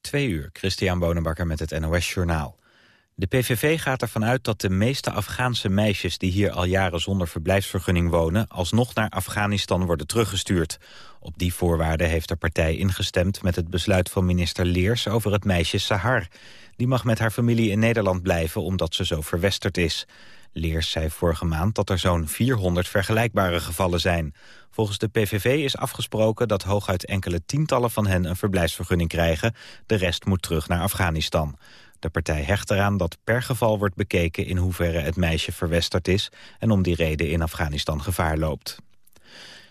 Twee uur, Christian Bonenbakker met het NOS Journaal. De PVV gaat ervan uit dat de meeste Afghaanse meisjes... die hier al jaren zonder verblijfsvergunning wonen... alsnog naar Afghanistan worden teruggestuurd. Op die voorwaarden heeft de partij ingestemd... met het besluit van minister Leers over het meisje Sahar. Die mag met haar familie in Nederland blijven... omdat ze zo verwesterd is. Leers zei vorige maand dat er zo'n 400 vergelijkbare gevallen zijn. Volgens de PVV is afgesproken dat hooguit enkele tientallen van hen een verblijfsvergunning krijgen. De rest moet terug naar Afghanistan. De partij hecht eraan dat per geval wordt bekeken in hoeverre het meisje verwesterd is... en om die reden in Afghanistan gevaar loopt.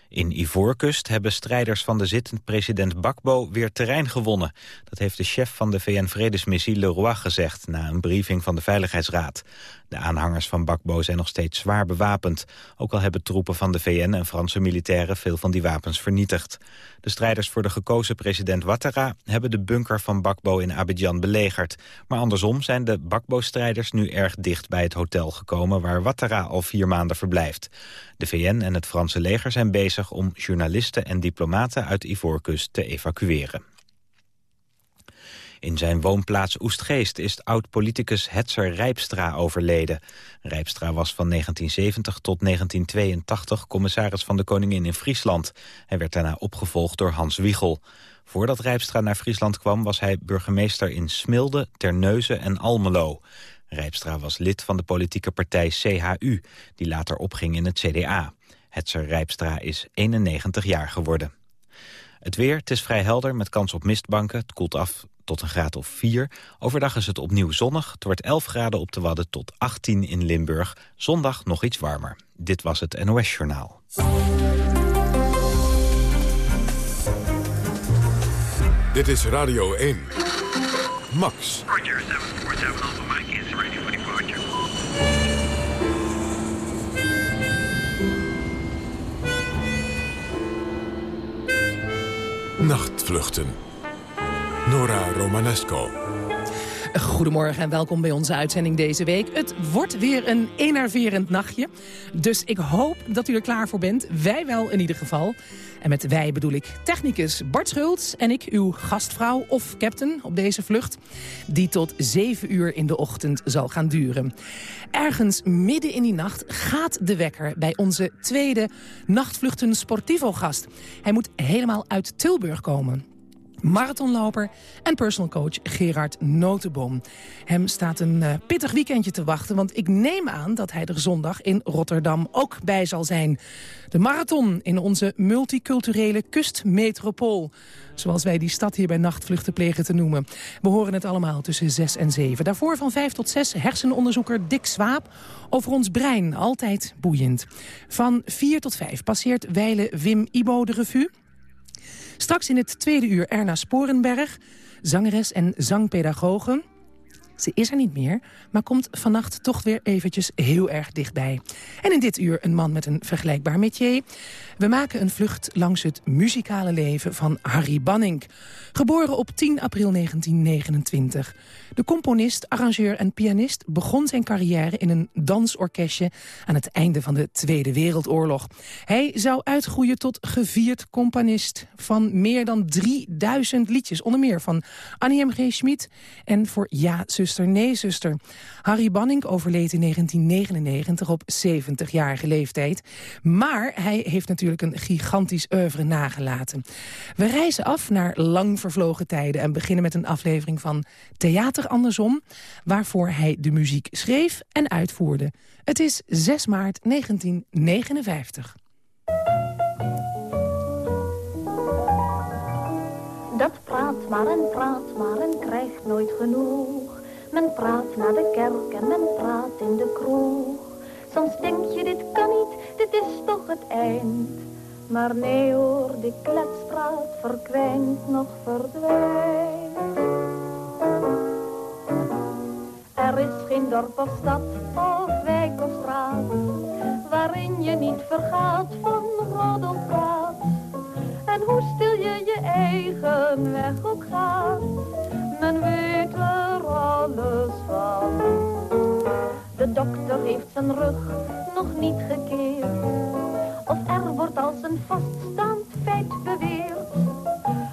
In Ivoorkust hebben strijders van de zittend president Bakbo weer terrein gewonnen. Dat heeft de chef van de VN-vredesmissie Leroy gezegd... na een briefing van de Veiligheidsraad. De aanhangers van Bakbo zijn nog steeds zwaar bewapend. Ook al hebben troepen van de VN en Franse militairen veel van die wapens vernietigd. De strijders voor de gekozen president Ouattara hebben de bunker van Bakbo in Abidjan belegerd. Maar andersom zijn de Bakbo-strijders nu erg dicht bij het hotel gekomen waar Ouattara al vier maanden verblijft. De VN en het Franse leger zijn bezig om journalisten en diplomaten uit Ivoorkust te evacueren. In zijn woonplaats Oestgeest is oud-politicus Hetzer Rijpstra overleden. Rijpstra was van 1970 tot 1982 commissaris van de Koningin in Friesland. Hij werd daarna opgevolgd door Hans Wiegel. Voordat Rijpstra naar Friesland kwam was hij burgemeester in Smilde, Terneuzen en Almelo. Rijpstra was lid van de politieke partij CHU, die later opging in het CDA. Hetzer Rijpstra is 91 jaar geworden. Het weer, het is vrij helder met kans op mistbanken. Het koelt af tot een graad of 4. Overdag is het opnieuw zonnig. Het wordt 11 graden op de Wadden tot 18 in Limburg. Zondag nog iets warmer. Dit was het NOS Journaal. Dit is Radio 1. Max. Roger, 747 Mike is ready for departure. Nachtvluchten. Nora Romanesco. Goedemorgen en welkom bij onze uitzending deze week. Het wordt weer een enerverend nachtje. Dus ik hoop dat u er klaar voor bent. Wij wel in ieder geval. En met wij bedoel ik technicus Bart Schultz en ik, uw gastvrouw of captain op deze vlucht... die tot 7 uur in de ochtend zal gaan duren. Ergens midden in die nacht gaat de wekker bij onze tweede nachtvluchten Sportivo-gast. Hij moet helemaal uit Tilburg komen marathonloper en personal coach Gerard Notenboom. Hem staat een uh, pittig weekendje te wachten, want ik neem aan dat hij er zondag in Rotterdam ook bij zal zijn. De marathon in onze multiculturele kustmetropool. Zoals wij die stad hier bij Nachtvluchten plegen te noemen. We horen het allemaal tussen 6 en 7. Daarvoor van 5 tot 6 hersenonderzoeker Dick Swaap over ons brein. Altijd boeiend. Van 4 tot 5 passeert Weile Wim Ibo de revue. Straks in het tweede uur Erna Sporenberg, zangeres en zangpedagoge. Ze is er niet meer, maar komt vannacht toch weer eventjes heel erg dichtbij. En in dit uur een man met een vergelijkbaar métier. We maken een vlucht langs het muzikale leven van Harry Banning. Geboren op 10 april 1929. De componist, arrangeur en pianist begon zijn carrière in een dansorkestje aan het einde van de Tweede Wereldoorlog. Hij zou uitgroeien tot gevierd componist van meer dan 3000 liedjes. Onder meer van Annie M. G. Schmid en voor Ja, zuster, nee, zuster. Harry Banning overleed in 1999 op 70-jarige leeftijd. Maar hij heeft natuurlijk een gigantisch oeuvre nagelaten. We reizen af naar lang vervlogen tijden en beginnen met een aflevering van Theater Andersom... waarvoor hij de muziek schreef en uitvoerde. Het is 6 maart 1959. Dat praat maar en praat maar en krijgt nooit genoeg. Men praat naar de kerk en men praat in de kroeg. Soms denk je dit kan niet, dit is toch het eind. Maar nee hoor, die kletspraat verkwijnt nog verdwijnt. Er is geen dorp of stad of wijk of straat waarin je niet vergaat van roddelpraat. En hoe stil je je eigen weg ook gaat, men weet er alles van. De dokter heeft zijn rug nog niet gekeerd. Of er wordt als een vaststaand feit beweerd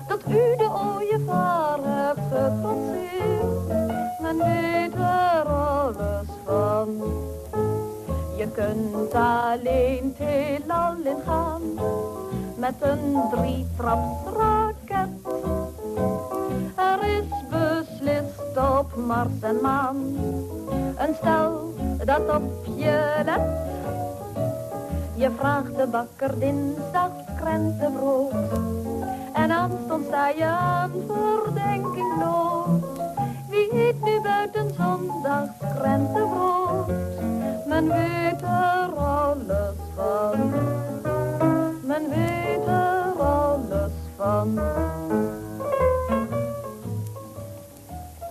dat u de ooievaar hebt gepasseerd. Men weet er alles van. Je kunt alleen het heelal in gaan. Met een drietrapsraket. Er is beslist op Mars en maan. Een stel dat op je let. Je vraagt de bakker dinsdag krentenbrood. En aanstonds sta je aan verdenkingloos. Wie eet nu buiten zondags krentenbrood? Men weet er alles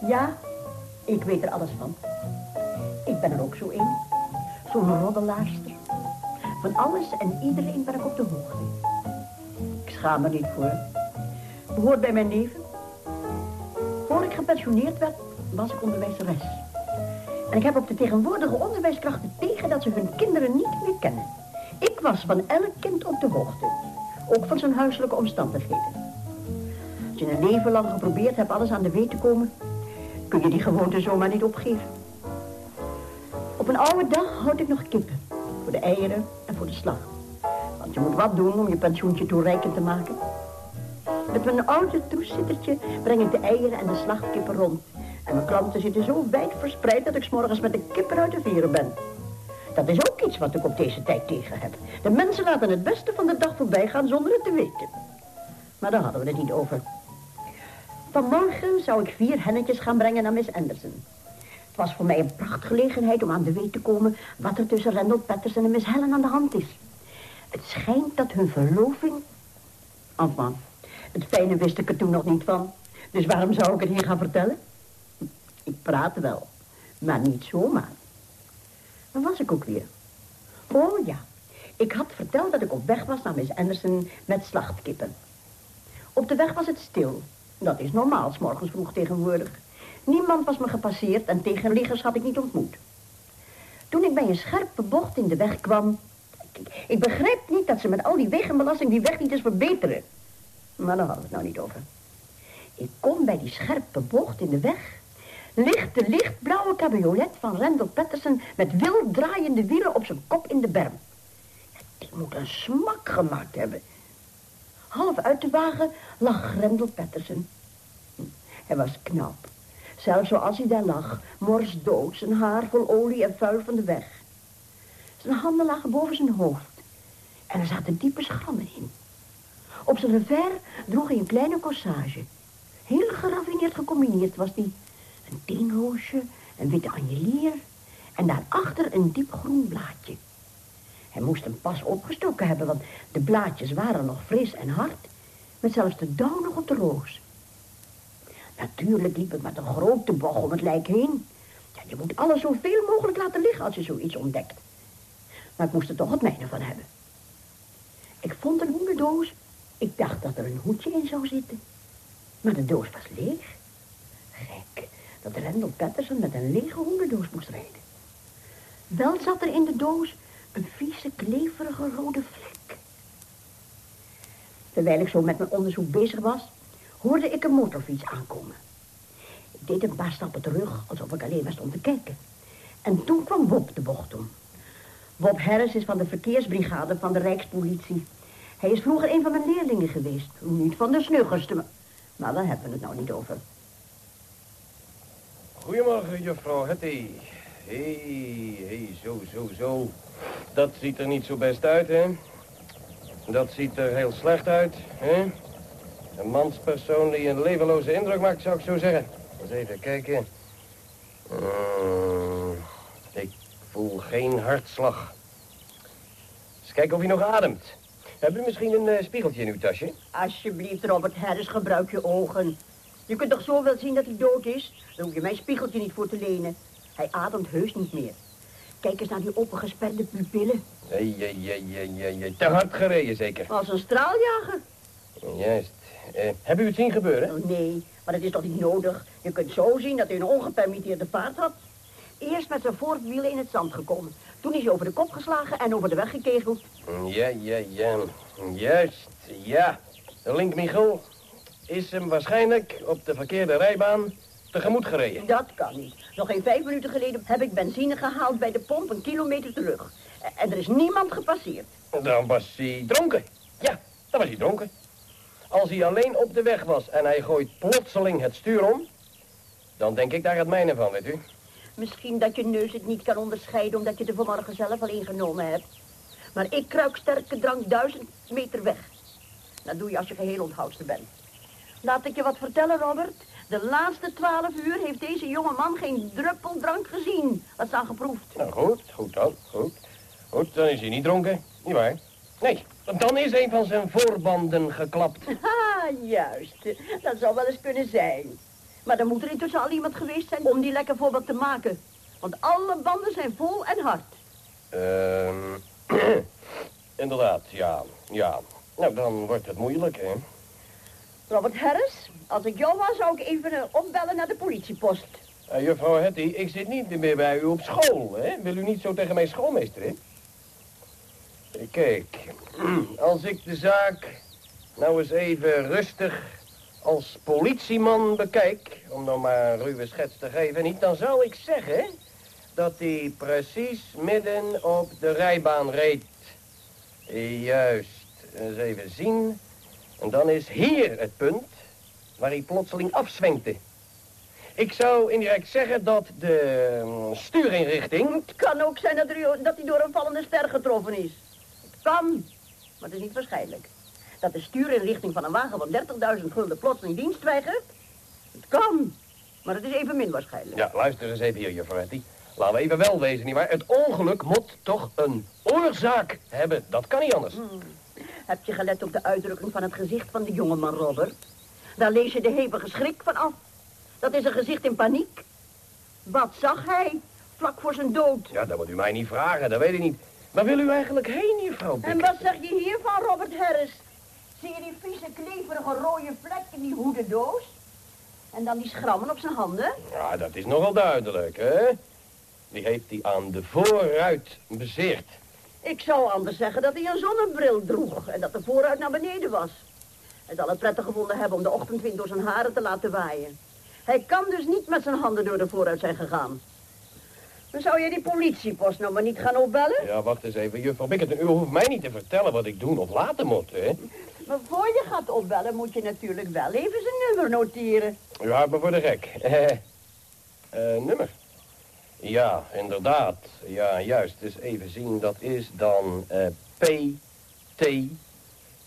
Ja, ik weet er alles van. Ik ben er ook zo een. Zo'n roddelaarster. Van alles en iedereen ben ik op de hoogte. Ik schaam me niet voor. Behoort bij mijn neven. Voor ik gepensioneerd werd, was ik onderwijzeres. En ik heb op de tegenwoordige onderwijskrachten tegen dat ze hun kinderen niet meer kennen. Ik was van elk kind op de hoogte. Ook van zijn huiselijke omstandigheden. Als je een leven lang geprobeerd hebt alles aan de weet te komen... kun je die gewoonte zomaar niet opgeven. Op een oude dag houd ik nog kippen. Voor de eieren en voor de slag. Want je moet wat doen om je pensioentje toereikend te maken. Met mijn oude toezittertje breng ik de eieren en de slachtkippen rond. En mijn klanten zitten zo wijd verspreid dat ik morgens met de kippen uit de veren ben. Dat is ook iets wat ik op deze tijd tegen heb. De mensen laten het beste van de dag voorbij gaan zonder het te weten. Maar daar hadden we het niet over. Vanmorgen zou ik vier hennetjes gaan brengen naar Miss Anderson. Het was voor mij een prachtgelegenheid om aan de weet te komen... wat er tussen Randall Patterson en Miss Helen aan de hand is. Het schijnt dat hun verloving... Enfin, het fijne wist ik er toen nog niet van. Dus waarom zou ik het hier gaan vertellen? Ik praat wel, maar niet zomaar. Waar was ik ook weer? Oh ja, ik had verteld dat ik op weg was naar Miss Anderson met slachtkippen. Op de weg was het stil. Dat is normaal, s morgens vroeg tegenwoordig. Niemand was me gepasseerd en tegenliggers had ik niet ontmoet. Toen ik bij een scherpe bocht in de weg kwam... Ik, ik begrijp niet dat ze met al die wegenbelasting die weg niet eens verbeteren. Maar daar hadden we het nou niet over. Ik kom bij die scherpe bocht in de weg... ligt de lichtblauwe cabriolet van Randall Patterson... met wild draaiende wielen op zijn kop in de berm. Die moet een smak gemaakt hebben. Half uit de wagen lag Randall Patterson. Hij was knap. Zelfs zoals hij daar lag, morsdood, zijn haar vol olie en vuil van de weg. Zijn handen lagen boven zijn hoofd. En er zaten diepe schrammen in. Op zijn revers droeg hij een kleine corsage. Heel geraffineerd gecombineerd was die. Een teenroosje, een witte anjelier en daarachter een diep groen blaadje. Hij moest hem pas opgestoken hebben, want de blaadjes waren nog fris en hard, met zelfs de dauw nog op de roos. Natuurlijk liep ik met een grote bocht om het lijk heen. Ja, je moet alles zoveel mogelijk laten liggen als je zoiets ontdekt. Maar ik moest er toch het mijne van hebben. Ik vond een hoenderdoos. Ik dacht dat er een hoedje in zou zitten. Maar de doos was leeg. Gek, dat Randall Patterson met een lege hoenderdoos moest rijden. Wel zat er in de doos een vieze, kleverige rode vlek. Terwijl ik zo met mijn onderzoek bezig was, hoorde ik een motorfiets aankomen. Ik deed een paar stappen terug, alsof ik alleen maar stond te kijken. En toen kwam Bob de bocht om. Bob Harris is van de verkeersbrigade van de Rijkspolitie. Hij is vroeger een van mijn leerlingen geweest. Niet van de snuggerste, maar... Daar hebben we het nou niet over. Goedemorgen, juffrouw Hetty. Hé, hey, hey, zo, zo, zo. Dat ziet er niet zo best uit, hè? Dat ziet er heel slecht uit, hè? Een manspersoon die een levenloze indruk maakt, zou ik zo zeggen. Eens even kijken. Mm, ik voel geen hartslag. Eens kijken of hij nog ademt. Heb u misschien een eh, spiegeltje in uw tasje? Alsjeblieft, Robert Harris, gebruik je ogen. Je kunt toch zo wel zien dat hij dood is? Dan hoef je mijn spiegeltje niet voor te lenen. Hij ademt heus niet meer. Kijk eens naar die opengesperde pupillen. Hey, hey, hey, hey, hey. Te hard gereden, zeker. Als een straaljager. Juist. Eh, hebben u het zien gebeuren? Oh, nee, maar dat is toch niet nodig? Je kunt zo zien dat hij een ongepermitteerde vaart had. Eerst met zijn voorwielen in het zand gekomen. Toen is hij over de kop geslagen en over de weg gekegeld. Ja, ja, ja. Juist, ja. De link Michel is hem waarschijnlijk op de verkeerde rijbaan tegemoet gereden. Dat kan niet. Nog geen vijf minuten geleden heb ik benzine gehaald bij de pomp een kilometer terug. En er is niemand gepasseerd. Dan was hij dronken. Ja, dan was hij dronken. Als hij alleen op de weg was en hij gooit plotseling het stuur om... dan denk ik daar het mijne van, weet u. Misschien dat je neus het niet kan onderscheiden omdat je er vanmorgen zelf al ingenomen hebt. Maar ik kruik sterke drank duizend meter weg. Dat doe je als je geheel onthoudster bent. Laat ik je wat vertellen, Robert. De laatste twaalf uur heeft deze jonge man geen druppel drank gezien. Dat is aan geproefd. Nou, goed, goed dan, goed. Goed, dan is hij niet dronken, niet waar? Nee, dan is een van zijn voorbanden geklapt. Ha, juist. Dat zou wel eens kunnen zijn. Maar dan moet er intussen al iemand geweest zijn om die lekker voorbeeld te maken. Want alle banden zijn vol en hard. Ehm, inderdaad, ja, ja. Nou, dan wordt het moeilijk, hè? Robert Harris, als ik jou was, zou ik even eh, opbellen naar de politiepost. Eh, juffrouw Hetty, ik zit niet meer bij u op school, hè? Wil u niet zo tegen mijn schoolmeester, hè? Eh, Kijk, als ik de zaak nou eens even rustig als politieman bekijk, om nou maar een ruwe schets te geven, niet, dan zou ik zeggen dat hij precies midden op de rijbaan reed. Juist, eens even zien. En dan is hier het punt waar hij plotseling afzwenkte. Ik zou indirect zeggen dat de mm, stuurinrichting... Het kan ook zijn dat, er, dat hij door een vallende ster getroffen is. Het kan, maar het is niet waarschijnlijk. Dat de stuurinrichting van een wagen van 30.000 gulden plotseling dienst weigert. Het kan, maar het is evenmin waarschijnlijk. Ja, luister eens even hier, juffrouw. Laten we even wel wezen, nietwaar? Het ongeluk moet toch een oorzaak hebben. Dat kan niet anders. Heb je gelet op de uitdrukking van het gezicht van de jongeman, Robert? Daar lees je de hevige schrik van af. Dat is een gezicht in paniek. Wat zag hij vlak voor zijn dood? Ja, dat moet u mij niet vragen, dat weet ik niet. Waar wil u eigenlijk heen, juffrouw En wat zeg je hiervan, Robert Harris? Zie je die vieze, kleverige rode vlek in die hoedendoos? En dan die schrammen op zijn handen? Ja, dat is nogal duidelijk, hè? Die heeft hij aan de vooruit bezeerd. Ik zou anders zeggen dat hij een zonnebril droeg en dat de vooruit naar beneden was. Hij zal het prettig gevonden hebben om de ochtendwind door zijn haren te laten waaien. Hij kan dus niet met zijn handen door de vooruit zijn gegaan. Dan zou je die politiepost nou maar niet gaan opbellen? Ja, wacht eens even, juffrouw Bikker. U hoeft mij niet te vertellen wat ik doen of laten moet, hè? Maar voor je gaat opbellen moet je natuurlijk wel even zijn nummer noteren. U houdt me voor de gek. Eh, eh, nummer. Ja, inderdaad. Ja, juist. Dus even zien, dat is dan eh, PT 28-45.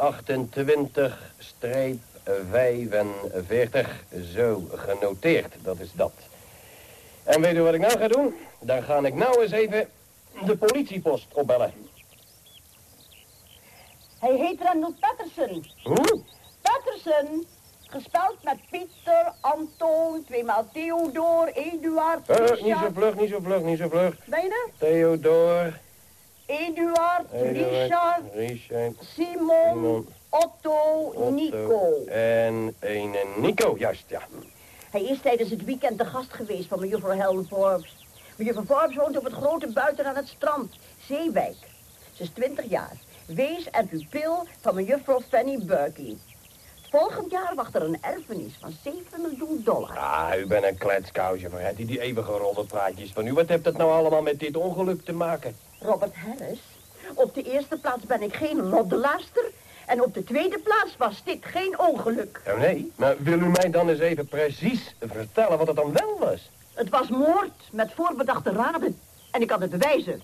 Zo, genoteerd. Dat is dat. En weet u wat ik nou ga doen? Dan ga ik nou eens even de politiepost opbellen. Hij heet Randall Patterson. Hoe? Patterson, gespeld met Pieter, Anton, tweemaal Theodor, Eduard, Eh, niet zo Richard. vlug, niet zo vlug, niet zo vlug. Ben je er? Theodor. Eduard, Eduard, Richard, Richard. Simon, Simon, Otto, Otto Nico. En een Nico, juist, ja. Hij is tijdens het weekend de gast geweest van mevrouw Helen Forbes. Mevrouw Forbes woont op het grote buiten aan het strand, Zeewijk. Ze is 20 jaar, wees en pupil van mevrouw Fanny Berkeley. Volgend jaar wacht er een erfenis van 7 miljoen dollar. Ah, u bent een kletskousje voor het, die, eeuwige roddelpraatjes van u. Wat heeft dat nou allemaal met dit ongeluk te maken? Robert Harris, op de eerste plaats ben ik geen roddelaarster... en op de tweede plaats was dit geen ongeluk. Oh, nee, maar wil u mij dan eens even precies vertellen wat het dan wel was? Het was moord met voorbedachte raden. En ik kan het bewijzen.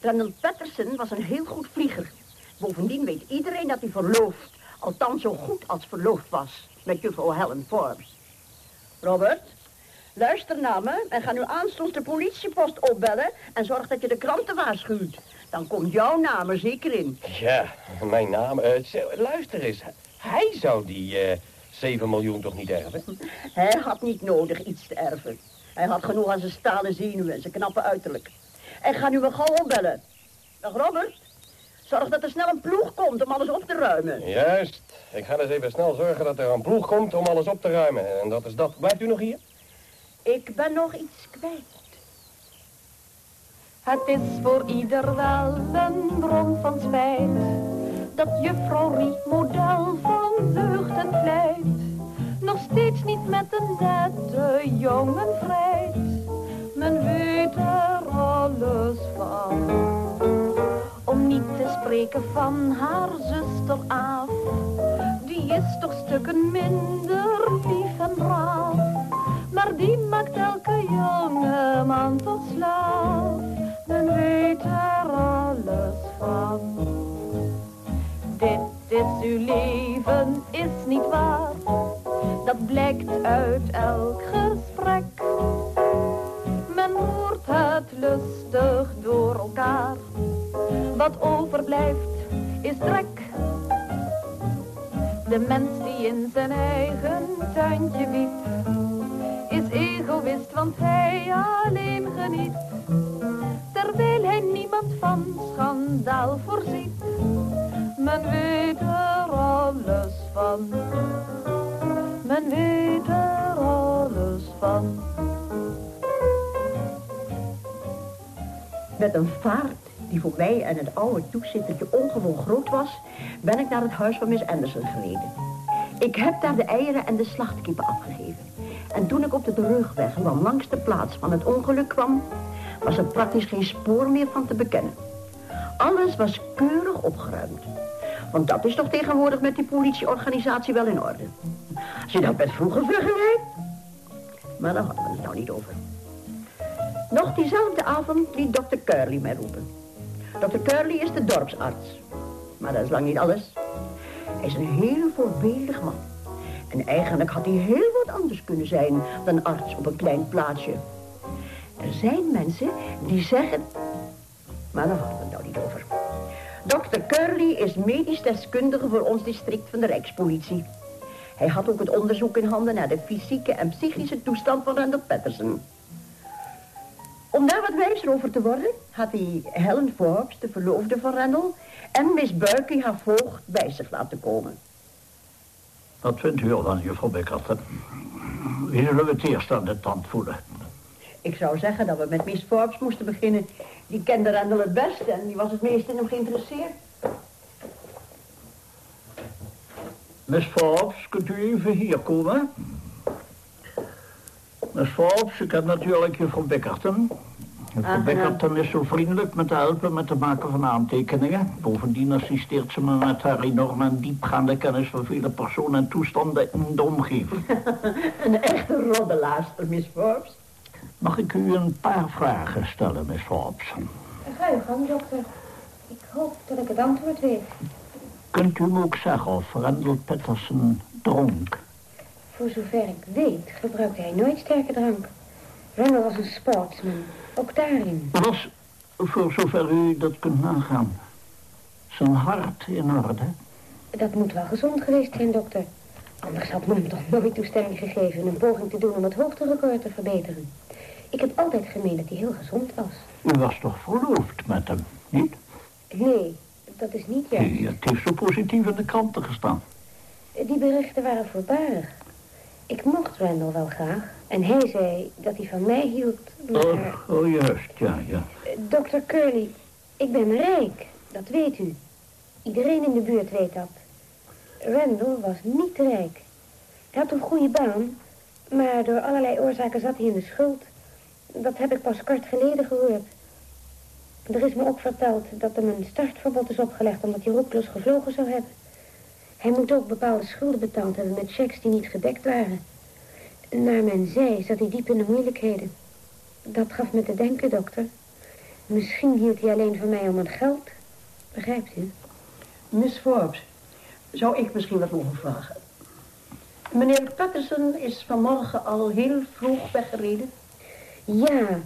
Randall Patterson was een heel goed vlieger. Bovendien weet iedereen dat hij verloofd, althans zo goed als verloofd was, met juffrouw Helen Forbes. Robert, luister naar me en ga nu aanstonds de politiepost opbellen en zorg dat je de kranten waarschuwt. Dan komt jouw naam er zeker in. Ja, mijn naam. eh, luister eens, hij zou die eh 7 miljoen toch niet erven? Hij had niet nodig iets te erven. Hij had genoeg aan zijn stalen zenuwen en zijn knappe uiterlijk. En ga nu wel gauw opbellen. Dag Robert, zorg dat er snel een ploeg komt om alles op te ruimen. Juist. Ik ga dus even snel zorgen dat er een ploeg komt om alles op te ruimen. En dat is dat. Blijft u nog hier? Ik ben nog iets kwijt. Het is voor ieder wel een bron van spijt dat juffrouw Riet model van deugd en vlijt nog steeds niet met een nette jongen vrijt. Men weet er alles van. Spreken van haar zuster af. Die is toch stukken minder lief en braaf. Maar die maakt elke jonge man tot slaaf. Men weet er alles van. Dit is uw leven, is niet waar. Dat blijkt uit elk gesprek. Men hoort het lustig door elkaar. Wat overblijft is trek. De mens die in zijn eigen tuintje biedt, is egoïst, want hij alleen geniet. Terwijl hij niemand van schandaal voorziet. Men weet er alles van. Men weet er alles van. Met een vaart die voor mij en het oude toezittertje ongewoon groot was... ben ik naar het huis van Miss Anderson gereden. Ik heb daar de eieren en de slachtkippen afgegeven. En toen ik op de terugweg langs de plaats van het ongeluk kwam... was er praktisch geen spoor meer van te bekennen. Alles was keurig opgeruimd. Want dat is toch tegenwoordig met die politieorganisatie wel in orde. Als je dat met vroeger vergelijkt... Maar daar hadden we het nou niet over. Nog diezelfde avond liet dokter Curly mij roepen. Dokter Curly is de dorpsarts. Maar dat is lang niet alles. Hij is een heel voorbeeldig man. En eigenlijk had hij heel wat anders kunnen zijn dan arts op een klein plaatsje. Er zijn mensen die zeggen... Maar daar hadden we het nou niet over. Dokter Curly is medisch deskundige voor ons district van de Rijkspolitie. Hij had ook het onderzoek in handen naar de fysieke en psychische toestand van Randall Patterson. Om daar wat wijzer over te worden, had hij Helen Forbes, de verloofde van Randall... en Miss Buiky, haar voogd, bij zich laten komen. Wat vindt u ervan, juffrouw Bickerton? Wie zullen we het eerst aan de tand voelen? Ik zou zeggen dat we met Miss Forbes moesten beginnen. Die kende Randall het beste en die was het meest in hem geïnteresseerd. Miss Forbes, kunt u even hier komen? Miss Forbes, ik heb natuurlijk juffrouw Bickerton. Juffrouw. Bickerton is zo vriendelijk me te helpen met het maken van aantekeningen. Bovendien assisteert ze me met haar enorme en diepgaande kennis van vele personen en toestanden in de omgeving. Een echte roddelaarster, Miss Forbes. Mag ik u een paar vragen stellen, Miss Forbes? Ga je gang, dokter. Ik hoop dat ik het antwoord weet. Kunt u me ook zeggen of Randall Patterson dronk? Voor zover ik weet gebruikte hij nooit sterke drank. Randall was een sportsman. Ook daarin. Was, voor zover u dat kunt nagaan, zijn hart in orde? Dat moet wel gezond geweest zijn, dokter. Anders had men hem toch nooit toestemming gegeven... een poging te doen om het hoogterecord te verbeteren. Ik heb altijd gemeend dat hij heel gezond was. U was toch verloofd met hem, niet? Nee, dat is niet juist. Nee, het heeft zo positief in de kranten gestaan. Die berichten waren voorbarig. Ik mocht Randall wel graag. En hij zei dat hij van mij hield, maar... Oh, oh juist, ja, ja. Dokter Curly, ik ben rijk. Dat weet u. Iedereen in de buurt weet dat. Randall was niet rijk. Hij had een goede baan, maar door allerlei oorzaken zat hij in de schuld. Dat heb ik pas kort geleden gehoord. Er is me ook verteld dat hem een startverbod is opgelegd omdat hij roekloos gevlogen zou hebben. Hij moet ook bepaalde schulden betaald hebben met checks die niet gedekt waren. Naar men zei zat hij diep in de moeilijkheden. Dat gaf me te denken, dokter. Misschien hield hij alleen van mij om het geld. Begrijpt u? Miss Forbes, zou ik misschien wat mogen vragen? Meneer Patterson is vanmorgen al heel vroeg weggereden. Ja,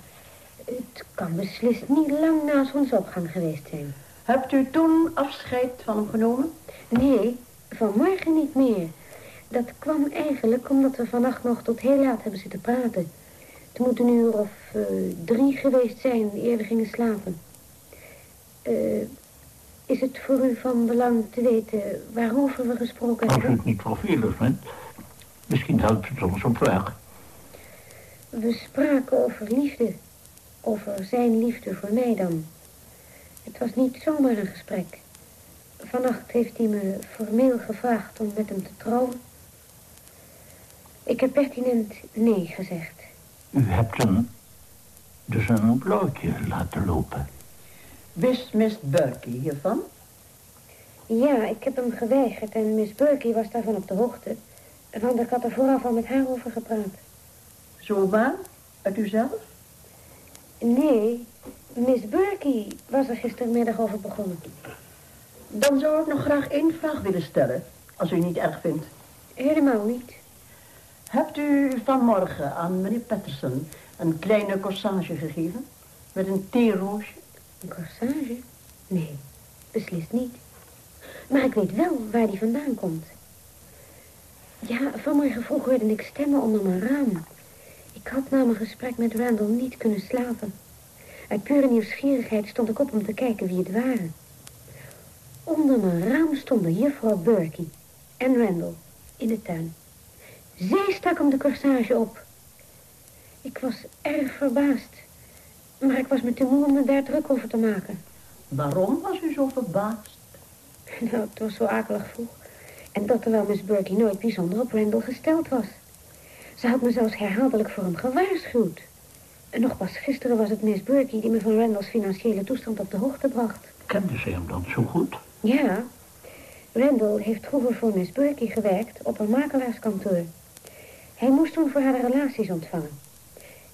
het kan beslist niet lang na zonsopgang geweest zijn. Hebt u toen afscheid van hem genomen? Nee, vanmorgen niet meer. Dat kwam eigenlijk omdat we vannacht nog tot heel laat hebben zitten praten. Het moet een uur of eh, drie geweest zijn eer we gingen slapen. Eh, is het voor u van belang te weten waarover we gesproken Als u hebben? het niet vervelend vindt, misschien helpt het ons op weg. We spraken over liefde. Over zijn liefde voor mij dan. Het was niet zomaar een gesprek. Vannacht heeft hij me formeel gevraagd om met hem te trouwen. Ik heb pertinent nee gezegd. U hebt hem dus een blauwtje laten lopen. Wist Miss Burkey hiervan? Ja, ik heb hem geweigerd en Miss Berkey was daarvan op de hoogte. Want ik had er vooraf al met haar over gepraat. Zomaar? Uit uzelf? Nee, Miss Berkey was er gistermiddag over begonnen. Dan zou ik nog graag één vraag willen stellen, als u niet erg vindt. Helemaal niet. Hebt u vanmorgen aan meneer Patterson een kleine corsage gegeven? Met een theeroosje? Een corsage? Nee, beslist niet. Maar ik weet wel waar die vandaan komt. Ja, vanmorgen vroeg hoorde ik stemmen onder mijn raam. Ik had na mijn gesprek met Randall niet kunnen slapen. Uit pure nieuwsgierigheid stond ik op om te kijken wie het waren. Onder mijn raam stonden juffrouw Berkey en Randall in de tuin. Zij stak hem de corsage op. Ik was erg verbaasd. Maar ik was me te moe om me daar druk over te maken. Waarom was u zo verbaasd? Nou, het was zo akelig vroeg. En dat terwijl Miss Berkey nooit bijzonder op Randall gesteld was. Ze had me zelfs herhaaldelijk voor hem gewaarschuwd. En nog pas gisteren was het Miss Berkey die me van Randalls financiële toestand op de hoogte bracht. Kende ze hem dan zo goed? Ja, Randall heeft vroeger voor Miss Berkey gewerkt op een makelaarskantoor. Hij moest toen voor haar relaties ontvangen.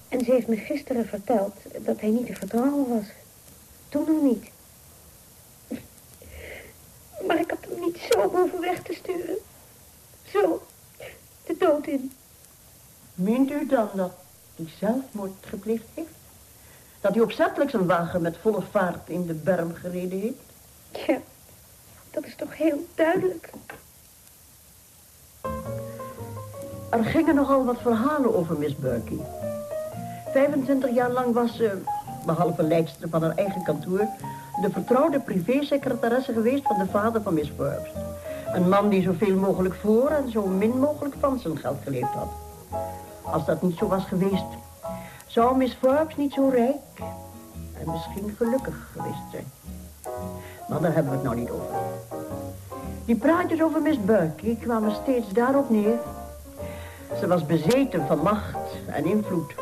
En ze heeft me gisteren verteld dat hij niet te vertrouwen was. Toen nog niet. Maar ik had hem niet zo boven weg te sturen. Zo, de dood in. Meent u dan dat hij zelfmoord gepleegd heeft? Dat hij opzettelijk zijn wagen met volle vaart in de berm gereden heeft? Ja, dat is toch heel duidelijk. Er gingen nogal wat verhalen over Miss Berkey. 25 jaar lang was ze, behalve leidster van haar eigen kantoor... de vertrouwde privésecretaresse geweest van de vader van Miss Forbes. Een man die zoveel mogelijk voor en zo min mogelijk van zijn geld geleefd had. Als dat niet zo was geweest, zou Miss Forbes niet zo rijk en misschien gelukkig geweest zijn. Maar daar hebben we het nou niet over. Die praatjes over Miss Berkey kwamen steeds daarop neer. Ze was bezeten van macht en invloed.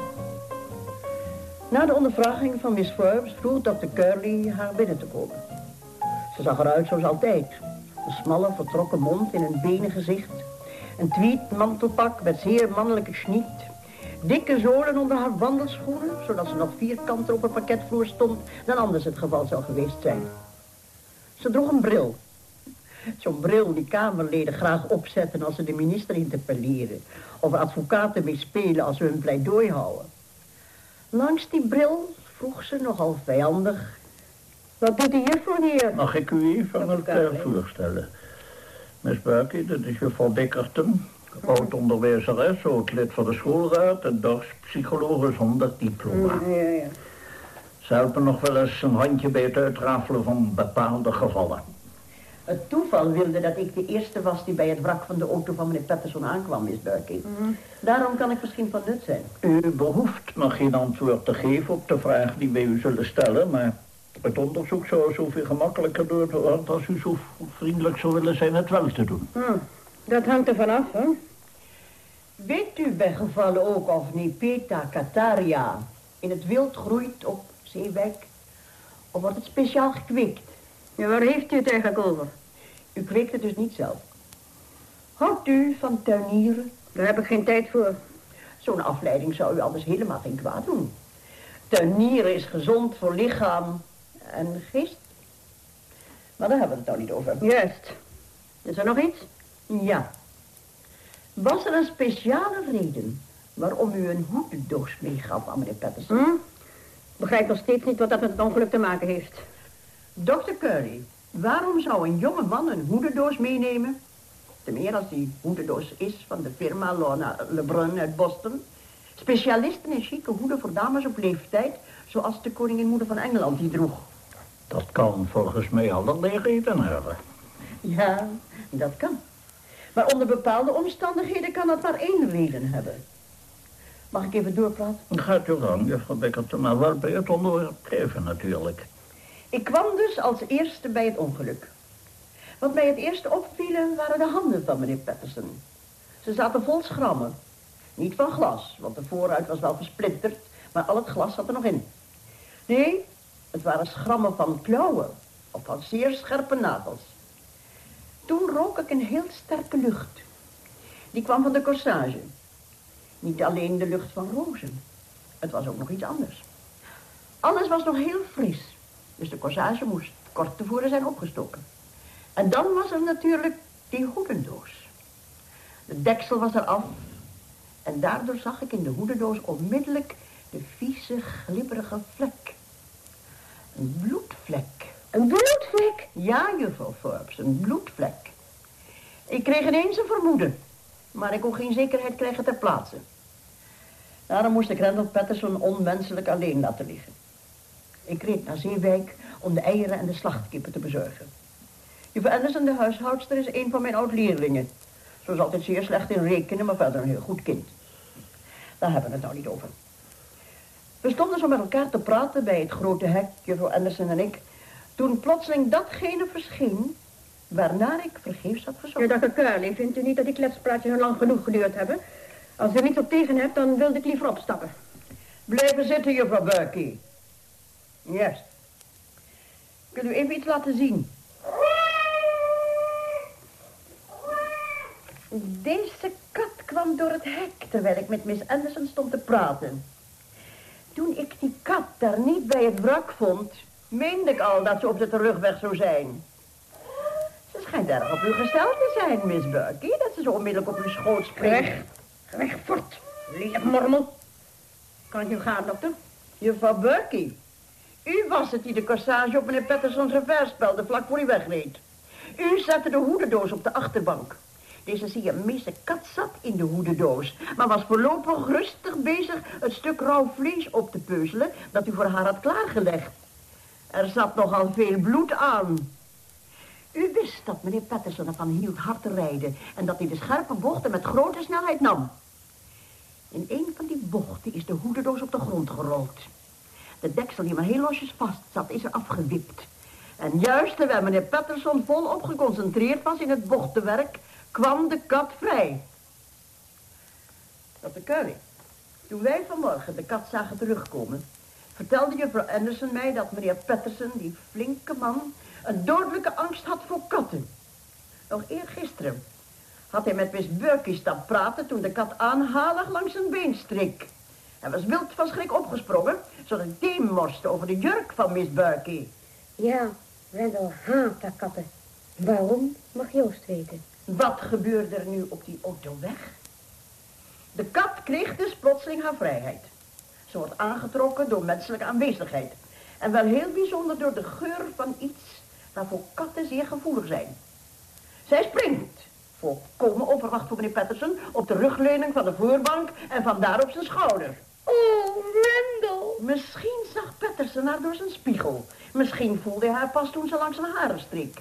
Na de ondervraging van Miss Forbes vroeg Dr. Curly haar binnen te komen. Ze zag eruit zoals altijd. Een smalle, vertrokken mond in een benen gezicht. Een tweed mantelpak met zeer mannelijke schniet. Dikke zolen onder haar wandelschoenen, zodat ze nog vierkanter op een parketvloer stond dan anders het geval zou geweest zijn. Ze droeg een bril. Zo'n bril die Kamerleden graag opzetten als ze de minister interpelleren. Of advocaten mee spelen als ze hun pleidooi houden. Langs die bril vroeg ze nogal vijandig. Wat doet de juffrouw hier? Mag ik u even aan elkaar voorstellen? Miss Berkey, dit is juffrouw Dickerton. Oud-onderwijzeres, ook lid van de schoolraad en dorpspsychologe zonder diploma. Ja, ja. Ze helpen nog wel eens een handje bij het uitrafelen van bepaalde gevallen. Het toeval wilde dat ik de eerste was die bij het wrak van de auto van meneer Patterson aankwam, Miss Berkey. Daarom kan ik misschien van nut zijn. U behoeft nog geen antwoord te geven op de vraag die wij u zullen stellen, maar het onderzoek zou zoveel gemakkelijker doorgaan als u zo vriendelijk zou willen zijn het wel te doen. Hm, dat hangt er vanaf, hè? Weet u bij gevallen ook of Nipeta cataria in het wild groeit op Zeewijk? Of wordt het speciaal gekweekt? Ja, waar heeft u het eigenlijk over? U kweekt het dus niet zelf. Houdt u van tuinieren? Daar heb ik geen tijd voor. Zo'n afleiding zou u anders helemaal geen kwaad doen. Tuinieren is gezond voor lichaam en geest. Maar daar hebben we het nou niet over. Juist. Is er nog iets? Ja. Was er een speciale reden waarom u een hoedendoos meegaf aan meneer Patterson? Hm? Begrijp nog steeds niet wat dat met het ongeluk te maken heeft. Dr. Curry, waarom zou een jonge man een hoedendoos meenemen? Ten meer als die hoedendoos is van de firma Lorna Lebrun uit Boston. Specialisten in chique hoeden voor dames op leeftijd, zoals de koninginmoeder van Engeland die droeg. Dat kan volgens mij allerlei redenen hebben. Ja, dat kan. Maar onder bepaalde omstandigheden kan dat maar één reden hebben. Mag ik even doorpraten? Gaat u gang, juffrouw Bickerton, maar wel bij het onderwerp blijven natuurlijk. Ik kwam dus als eerste bij het ongeluk. Wat mij het eerste opvielen waren de handen van meneer Patterson. Ze zaten vol schrammen. Niet van glas, want de vooruit was wel versplinterd, maar al het glas zat er nog in. Nee, het waren schrammen van klauwen of van zeer scherpe nagels. Toen rook ik een heel sterke lucht. Die kwam van de corsage. Niet alleen de lucht van rozen. Het was ook nog iets anders. Alles was nog heel fris. Dus de corsage moest kort tevoren zijn opgestoken. En dan was er natuurlijk die hoedendoos. De deksel was eraf. En daardoor zag ik in de hoedendoos onmiddellijk de vieze, glibberige vlek. Een bloedvlek. Een bloedvlek? Ja, juffrouw Forbes, een bloedvlek. Ik kreeg ineens een vermoeden, maar ik kon geen zekerheid krijgen ter plaatse. Daarom moest ik Randall Patterson onmenselijk alleen laten liggen. Ik reed naar Zeewijk om de eieren en de slachtkippen te bezorgen. Juffrouw Anderson, de huishoudster, is een van mijn oud-leerlingen. Ze is altijd zeer slecht in rekenen, maar verder een heel goed kind. Daar hebben we het nou niet over. We stonden zo met elkaar te praten bij het grote hek, juffrouw Anderson en ik... toen plotseling datgene verscheen waarnaar ik vergeefs had gezocht. Ja, dokter Curly, vindt u niet dat die kletspraatjes lang genoeg geduurd hebben? Als u er niets op tegen hebt, dan wilde ik liever opstappen. Blijven zitten, juffrouw Berkey. Juist. Kunt u even iets laten zien? Deze kat kwam door het hek terwijl ik met Miss Anderson stond te praten. Toen ik die kat daar niet bij het wrak vond, meende ik al dat ze op de terugweg zou zijn. Ze schijnt erg op u gesteld te zijn, Miss Berkey, dat ze zo onmiddellijk op uw schoot springt. Weg, weg, fort, lief mormel. Kan ik nu gaan, dokter? Juffrouw Berkey, u was het die de corsage op meneer Patterson's revers spelde vlak voor hij wegreed. U zette de hoedendoos op de achterbank. Deze Siamese kat zat in de hoedendoos, maar was voorlopig rustig bezig het stuk rauw vlees op te peuzelen dat u voor haar had klaargelegd. Er zat nogal veel bloed aan. U wist dat meneer Patterson ervan hield hard te rijden en dat hij de scherpe bochten met grote snelheid nam. In een van die bochten is de hoedendoos op de grond gerold. De deksel die maar heel losjes vast zat, is er afgewipt. En juist terwijl meneer Patterson volop geconcentreerd was in het bochtenwerk, kwam de kat vrij. Dr. Curry, toen wij vanmorgen de kat zagen terugkomen, vertelde juffrouw Anderson mij dat meneer Patterson, die flinke man, een dodelijke angst had voor katten. Nog eergisteren had hij met Miss Burkey staan praten toen de kat aanhalig langs zijn been streek. Hij was wild van schrik opgesprongen, zodat thee morste over de jurk van Miss Burkey. Ja, Randall haat katten. Waarom, mag Joost weten. Wat gebeurde er nu op die autoweg? De kat kreeg dus plotseling haar vrijheid. Ze wordt aangetrokken door menselijke aanwezigheid. En wel heel bijzonder door de geur van iets waarvoor katten zeer gevoelig zijn. Zij springt, volkomen onverwacht voor meneer Patterson, op de rugleuning van de voorbank en vandaar op zijn schouder. Oh, Randall. Misschien zag Patterson haar door zijn spiegel. Misschien voelde hij haar pas toen ze langs zijn haren streek.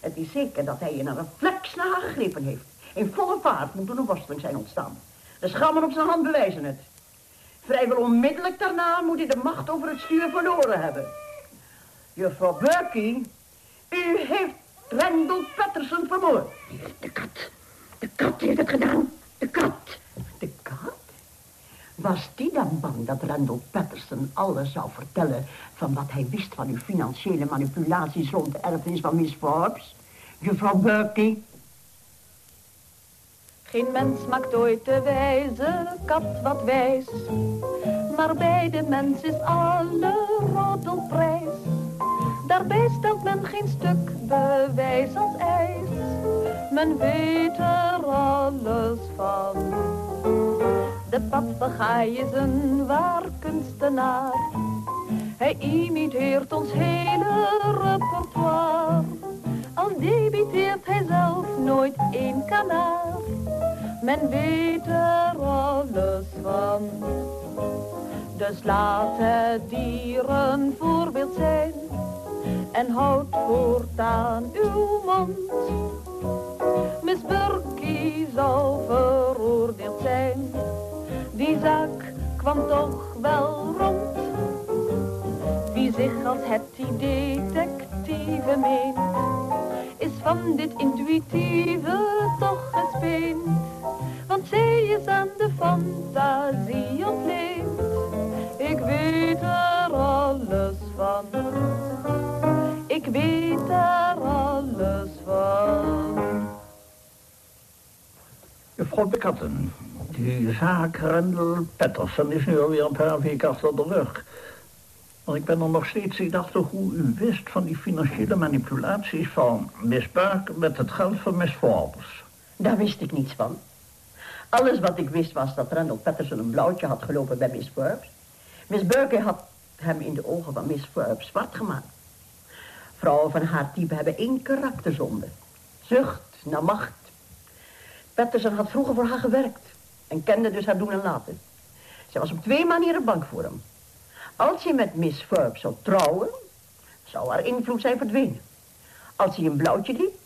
Het is zeker dat hij in een reflex naar haar gegrepen heeft. In volle vaart moet er een worsteling zijn ontstaan. De schammen op zijn hand bewijzen het. Vrijwel onmiddellijk daarna moet hij de macht over het stuur verloren hebben. Juffrouw Berkey, u heeft Randall Patterson vermoord. De kat. De kat heeft het gedaan. De kat. De kat? Was die dan bang dat Randall Patterson alles zou vertellen... van wat hij wist van uw financiële manipulaties rond de erfenis van Miss Forbes? Juffrouw Berkey? Geen mens maakt ooit de wijze kat wat wijs. Maar bij de mens is alle roddel prijs. Daarbij stelt men geen stuk bewijs als ijs. Men weet er alles van. De papegaai is een waar kunstenaar. Hij imiteert ons hele repertoire. Al debiteert hij zelf nooit één kanaar. Men weet er alles van. Dus laat het dier een voorbeeld zijn. En houd voortaan uw mond. Miss Burkey zou veroordeeld zijn. Die zaak kwam toch wel rond. Wie zich als het detectieve meent, is van dit intuïtieve toch gespeend. Want zij is aan de fantasie ontleend. Ik weet er alles van. Ik weet er alles van. Mevrouw Bickerton, die zaak Rendel Patterson is nu alweer een paar weken achter de rug. Maar ik ben er nog steeds niet achter hoe u wist van die financiële manipulaties van Miss Burke met het geld van Miss Forbes. Daar wist ik niets van. Alles wat ik wist was dat Randall Patterson een blauwtje had gelopen bij Miss Forbes. Miss Burke had hem in de ogen van Miss Forbes zwart gemaakt. Vrouwen van haar type hebben één karakterzonde. Zucht naar macht. Patterson had vroeger voor haar gewerkt en kende dus haar doen en laten. Zij was op twee manieren bang voor hem. Als je met Miss Forbes zou trouwen, zou haar invloed zijn verdwenen. Als hij een blauwtje liet,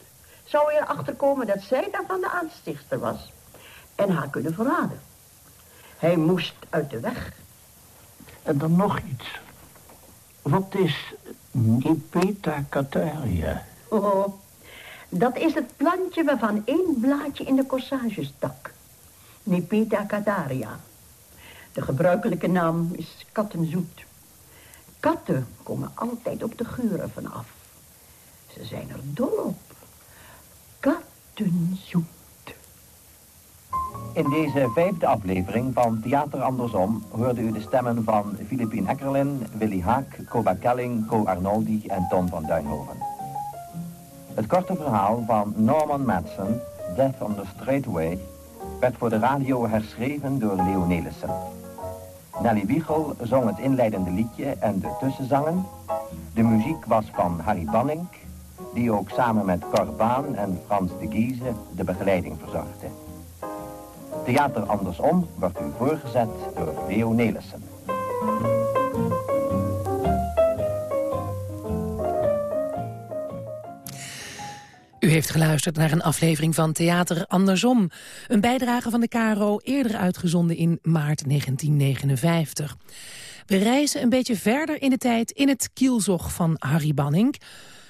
zou hij erachter komen dat zij daarvan de aanstichter was. En haar kunnen verraden. Hij moest uit de weg. En dan nog iets. Wat is Nipeta Cataria? Oh, dat is het plantje waarvan één blaadje in de corsage stak. Nipeta cataria. De gebruikelijke naam is kattenzoet. Katten komen altijd op de geuren vanaf. Ze zijn er dol op. Kattenzoet. In deze vijfde aflevering van Theater Andersom hoorde u de stemmen van Philippine Eckerlin, Willy Haak, Koba Kelling, Co Arnoldi en Tom van Duinhoven. Het korte verhaal van Norman Madsen, Death on the Straightway, werd voor de radio herschreven door Leo Nelissen. Nelly Wiegel zong het inleidende liedje en de tussenzangen. De muziek was van Harry Banning, die ook samen met Cor Baan en Frans de Giese de begeleiding verzorgde. Theater Andersom wordt u voorgezet door Leo Nelissen. U heeft geluisterd naar een aflevering van Theater Andersom. Een bijdrage van de KRO eerder uitgezonden in maart 1959. We reizen een beetje verder in de tijd in het kielzog van Harry Banning...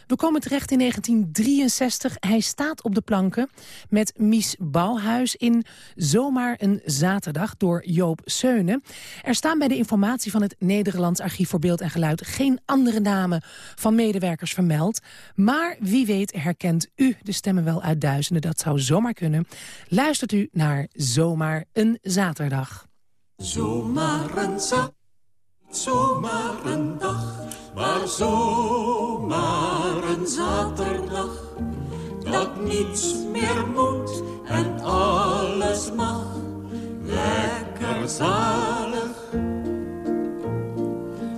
We komen terecht in 1963. Hij staat op de planken met Mies Bouwhuis in Zomaar een Zaterdag door Joop Seunen. Er staan bij de informatie van het Nederlands Archief voor Beeld en Geluid geen andere namen van medewerkers vermeld. Maar wie weet herkent u de stemmen wel uit duizenden. Dat zou zomaar kunnen. Luistert u naar Zomaar een Zaterdag. Zomaar een zaterdag. Zomaar een dag, maar zomaar een zaterdag. Dat niets meer moet en alles mag. Lekker zalig.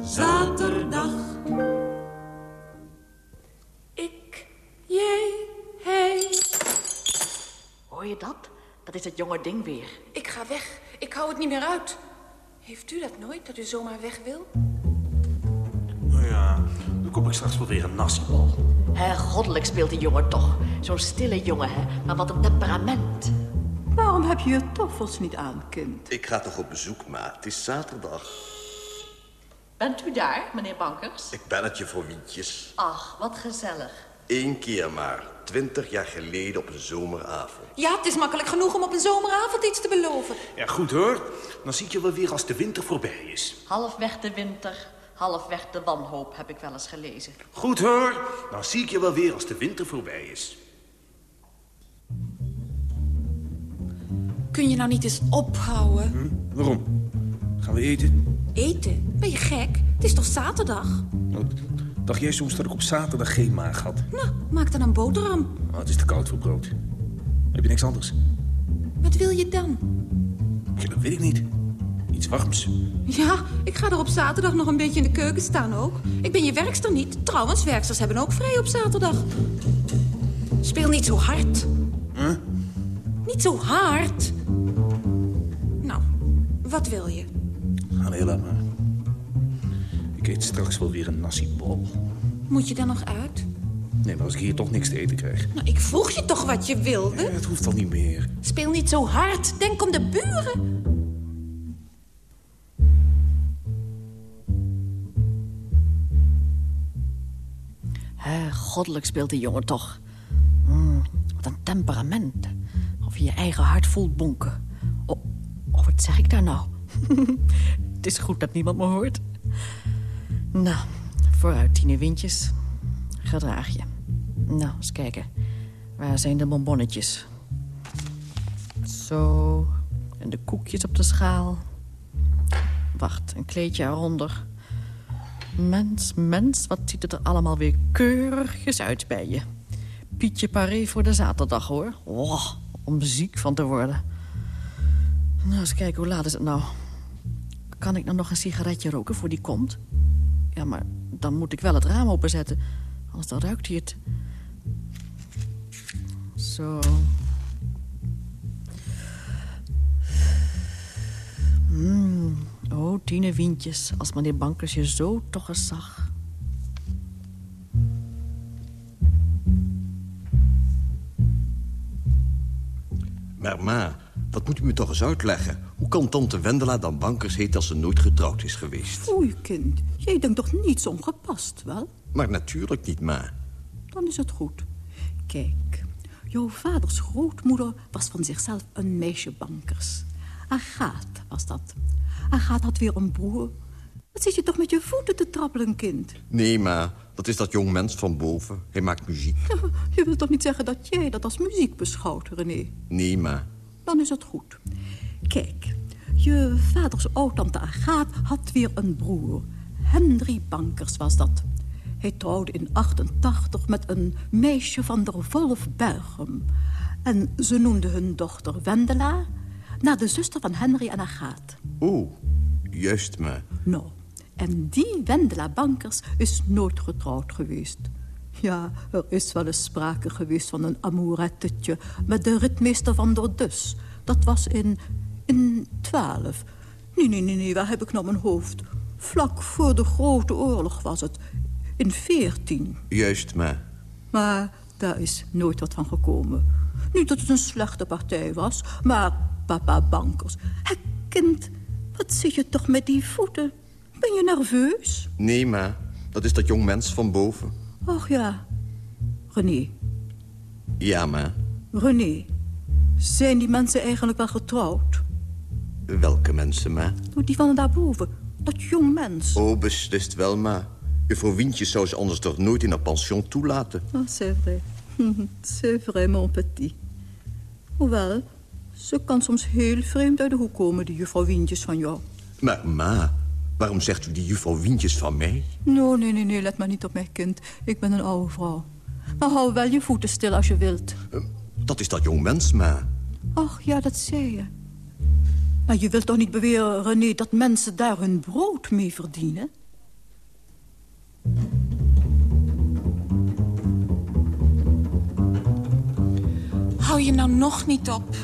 Zaterdag. Ik, jij, hij. Hoor je dat? Dat is het jonge ding weer. Ik ga weg. Ik hou het niet meer uit. Heeft u dat nooit, dat u zomaar weg wil? Nou ja, dan kom ik straks wel weer een nasibal. Hè, goddelijk speelt die jongen toch. Zo'n stille jongen, hè, maar wat een temperament. Waarom heb je je toffels niet aan, kind? Ik ga toch op bezoek, ma. Het is zaterdag. Bent u daar, meneer Bankers? Ik ben het je voor wietjes. Ach, wat gezellig. Eén keer maar. Twintig jaar geleden op een zomeravond. Ja, het is makkelijk genoeg om op een zomeravond iets te beloven. Ja, goed hoor. Dan zie ik je wel weer als de winter voorbij is. Halfweg de winter, halfweg de wanhoop, heb ik wel eens gelezen. Goed hoor. Dan zie ik je wel weer als de winter voorbij is. Kun je nou niet eens ophouden? Hm? Waarom? Gaan we eten? Eten? Ben je gek? Het is toch zaterdag? Nou, dacht jij soms dat ik op zaterdag geen maag had? Nou, maak dan een boterham. Oh, het is te koud voor brood. Heb je niks anders? Wat wil je dan? Ja, dat weet ik niet. Iets warms. Ja, ik ga er op zaterdag nog een beetje in de keuken staan ook. Ik ben je werkster niet. Trouwens, werksters hebben ook vrij op zaterdag. Speel niet zo hard. Huh? Niet zo hard. Nou, wat wil je? Ga nee, laat maar. Ik eet straks wel weer een nasi-bol. Moet je dan nog uit? Nee, maar als ik hier toch niks te eten krijg. Nou, ik vroeg je toch wat je wilde? Ja, het hoeft al niet meer. Speel niet zo hard. Denk om de buren. Hè, goddelijk speelt die jongen toch. Mm, wat een temperament. Of je je eigen hart voelt bonken. Oh, oh wat zeg ik daar nou? Het is goed dat niemand me hoort. Nou, vooruit, Tine Windjes. Gedraag je. Nou, eens kijken. Waar zijn de bonbonnetjes? Zo, en de koekjes op de schaal. Wacht, een kleedje eronder. Mens, mens, wat ziet het er allemaal weer keurigjes uit bij je. Pietje Paré voor de zaterdag, hoor. Oh, om ziek van te worden. Nou, eens kijken, hoe laat is het nou? Kan ik nou nog een sigaretje roken voor die komt? Ja, maar dan moet ik wel het raam openzetten. Anders dan ruikt hij het. Zo. Mm. Oh, Tine Wientjes. Als meneer Bankers je zo toch eens zag. Maar ma, dat moet u me toch eens uitleggen. Kan tante Wendela dan bankers heet als ze nooit getrouwd is geweest? Oei, kind. Jij denkt toch niets ongepast, wel? Maar natuurlijk niet, ma. Dan is het goed. Kijk, jouw vaders grootmoeder was van zichzelf een meisje bankers. Agaat was dat. Agaat had weer een broer. Wat zit je toch met je voeten te trappelen, kind? Nee, ma. Dat is dat jong mens van boven. Hij maakt muziek. Je wilt toch niet zeggen dat jij dat als muziek beschouwt, René? Nee, ma. Dan is het goed. Kijk, je vaders oud-tante Agaat had weer een broer. Henry Bankers was dat. Hij trouwde in 88 met een meisje van der Wolf Berghem. En ze noemden hun dochter Wendela... naar de zuster van Henry en Agaat. Oeh, juist, ma. Nou, en die Wendela Bankers is nooit getrouwd geweest. Ja, er is wel eens sprake geweest van een amourettetje... met de ritmeester van der Dus. Dat was in... in 12. Nee, nee, nee, nee, waar heb ik nou mijn hoofd? Vlak voor de Grote Oorlog was het. In 14. Juist, ma. Maar daar is nooit wat van gekomen. Niet dat het een slechte partij was, maar papa Bankers. Hé, kind, wat zit je toch met die voeten? Ben je nerveus? Nee, ma. Dat is dat jong mens van boven. Och ja. René, Ja, ma. René. Zijn die mensen eigenlijk wel getrouwd? Welke mensen, ma? Oh, Die van daarboven. Dat jong mens. Oh, beslist wel, ma. Juffrouw Wientjes zou ze anders toch nooit in haar pension toelaten? Oh, c'est vrai. c'est vrai, mon petit. Hoewel, ze kan soms heel vreemd uit de hoek komen, die juffrouw Wientjes van jou. Maar ma, waarom zegt u die juffrouw Wientjes van mij? No, nee, nee, nee, let maar niet op mij, kind. Ik ben een oude vrouw. Maar hou wel je voeten stil als je wilt. Dat is dat jong mens, ma. Ach, ja, dat zei je. Maar je wilt toch niet beweren, René, dat mensen daar hun brood mee verdienen? Hou je nou nog niet op?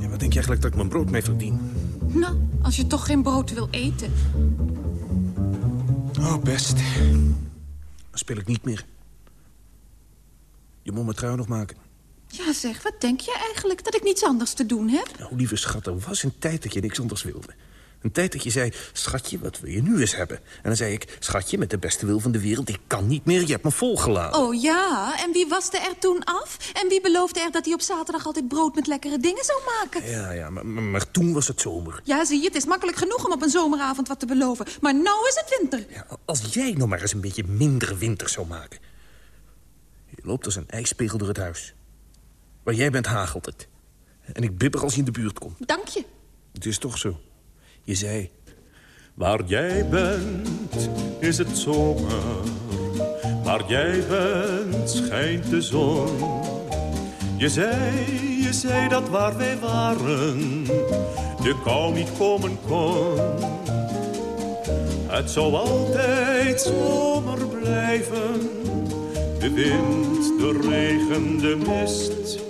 Ja, wat denk je eigenlijk dat ik mijn brood mee verdien? Nou, als je toch geen brood wil eten. Oh, best. Dan speel ik niet meer. Je moet me trouw nog maken. Ja zeg, wat denk je eigenlijk? Dat ik niets anders te doen heb? Nou, lieve schat, er was een tijd dat je niks anders wilde. Een tijd dat je zei, schatje, wat wil je nu eens hebben? En dan zei ik, schatje, met de beste wil van de wereld, ik kan niet meer, je hebt me volgeladen. Oh ja, en wie waste er toen af? En wie beloofde er dat hij op zaterdag altijd brood met lekkere dingen zou maken? Ja, ja, maar, maar, maar toen was het zomer. Ja, zie je, het is makkelijk genoeg om op een zomeravond wat te beloven. Maar nou is het winter. Ja, als jij nog maar eens een beetje minder winter zou maken. Je loopt als een ijspegel door het huis. Waar jij bent hagelt het. En ik bibber als je in de buurt komt. Dank je. Het is toch zo. Je zei... Waar jij bent, is het zomer. Waar jij bent, schijnt de zon. Je zei, je zei dat waar wij waren, de kou niet komen kon. Het zou altijd zomer blijven. De wind, de regen, de mist.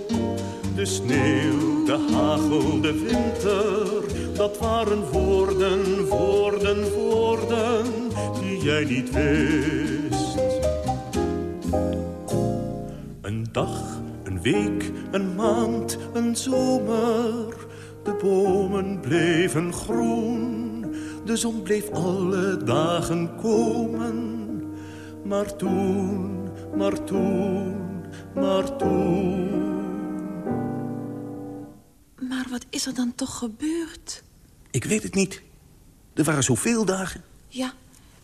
De sneeuw, de hagel, de winter. Dat waren woorden, woorden, woorden die jij niet wist. Een dag, een week, een maand, een zomer. De bomen bleven groen. De zon bleef alle dagen komen. Maar toen, maar toen, maar toen. Is er dan toch gebeurd? Ik weet het niet. Er waren zoveel dagen. Ja,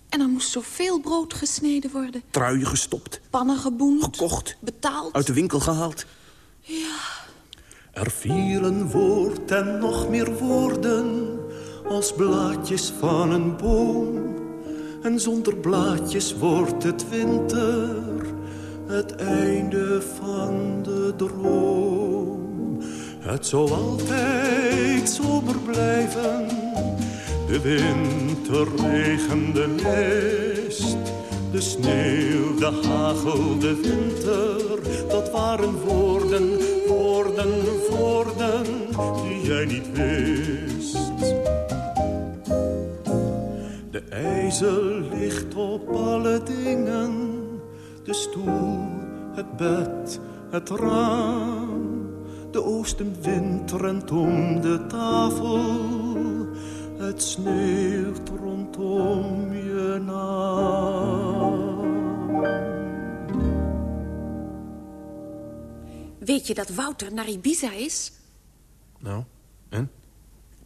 en er moest zoveel brood gesneden worden. Truien gestopt, Pannen geboend. gekocht, Betaald. uit de winkel gehaald. Ja, Er viel een woord en nog meer woorden als blaadjes van een boom. En zonder blaadjes wordt het winter, het einde van de droom. Het zal altijd zomer blijven, de winterregen, de mist. De sneeuw, de hagel, de winter, dat waren woorden, woorden, woorden die jij niet wist. De ijzer ligt op alle dingen, de stoel, het bed, het raam. De oostenwind rent om de tafel, het sneeuwt rondom je naam. Weet je dat Wouter naar Ibiza is? Nou, en?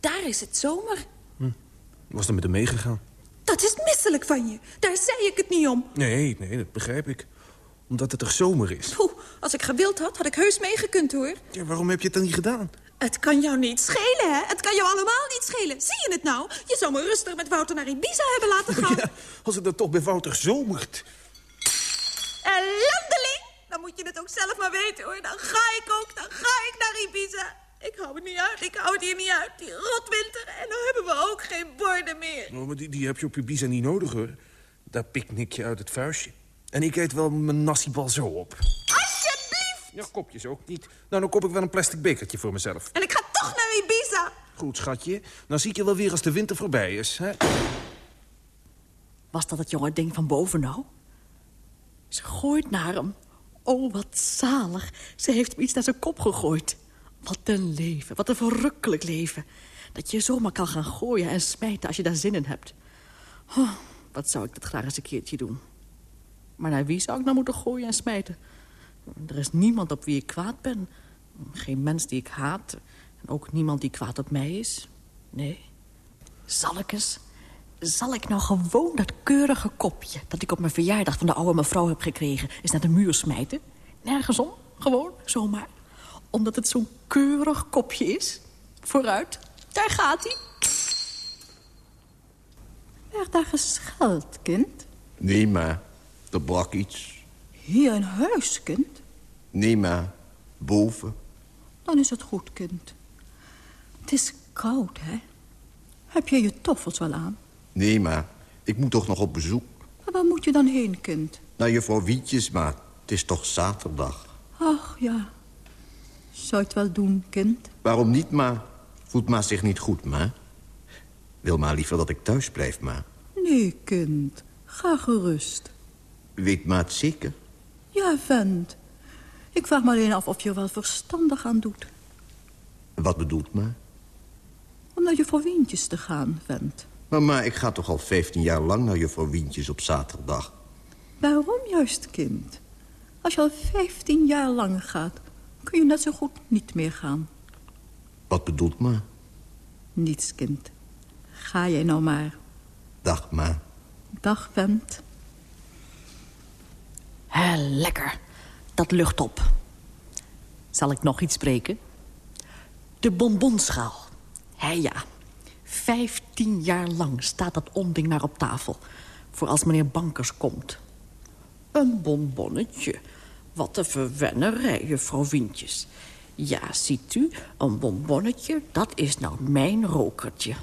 Daar is het zomer. Was er met hem meegegaan? Dat is misselijk van je. Daar zei ik het niet om. Nee, nee, dat begrijp ik. Omdat het toch zomer is. Poeh, als ik gewild had, had ik heus meegekund, hoor. Ja, waarom heb je het dan niet gedaan? Het kan jou niet schelen, hè? Het kan jou allemaal niet schelen. Zie je het nou? Je zou me rustig met Wouter naar Ibiza hebben laten gaan. Ja, als het dan toch bij Wouter zomert. Ellendeling! Dan moet je het ook zelf maar weten, hoor. Dan ga ik ook, dan ga ik naar Ibiza. Ik hou het niet uit, ik hou het hier niet uit. Die rotwinter, en dan hebben we ook geen borden meer. Oh, maar die, die heb je op Ibiza niet nodig, hoor. Daar picknick je uit het vuistje. En ik eet wel mijn nasi-bal zo op. Alsjeblieft! Ja, kopjes ook niet. Nou, dan kop ik wel een plastic bekertje voor mezelf. En ik ga toch naar Ibiza. Goed, schatje. Dan zie ik je wel weer als de winter voorbij is, hè? Was dat het jonge ding van boven nou? Ze gooit naar hem. Oh, wat zalig. Ze heeft hem iets naar zijn kop gegooid. Wat een leven, wat een verrukkelijk leven. Dat je zomaar kan gaan gooien en smijten als je daar zin in hebt. Oh, wat zou ik dat graag eens een keertje doen. Maar naar wie zou ik nou moeten gooien en smijten? Er is niemand op wie ik kwaad ben. Geen mens die ik haat. En ook niemand die kwaad op mij is. Nee. Zal ik eens... Zal ik nou gewoon dat keurige kopje... dat ik op mijn verjaardag van de oude mevrouw heb gekregen... eens naar de muur smijten? Nergens om. Gewoon, zomaar. Omdat het zo'n keurig kopje is. Vooruit. Daar gaat hij. Werd daar gescheld, kind? Nee, ma. Er brak iets. Hier in huis, kind? Nee, ma. Boven. Dan is het goed, kind. Het is koud, hè? Heb je je toffels wel aan? Nee, ma. Ik moet toch nog op bezoek. Maar waar moet je dan heen, kind? Naar juffrouw Wietjes, ma. Het is toch zaterdag. Ach, ja. Zou je het wel doen, kind? Waarom niet, ma? Voelt ma zich niet goed, ma? Wil ma liever dat ik thuis blijf, ma? Nee, kind. Ga gerust. Weet ma het zeker? Ja, vent. Ik vraag me alleen af of je er wel verstandig aan doet. Wat bedoelt ma? Om naar je voor Wientjes te gaan, vent. Maar ma, ik ga toch al 15 jaar lang naar juffrouw Wientjes op zaterdag. Waarom juist, kind? Als je al 15 jaar lang gaat, kun je net zo goed niet meer gaan. Wat bedoelt ma? Niets, kind. Ga jij nou maar. Dag, ma. Dag, vent. Lekker. Dat lucht op. Zal ik nog iets spreken? De bonbonschaal. Hé, ja. Vijftien jaar lang staat dat onding maar op tafel. Voor als meneer Bankers komt. Een bonbonnetje. Wat een verwennerij, juffrouw Wientjes. Ja, ziet u, een bonbonnetje, dat is nou mijn rokertje.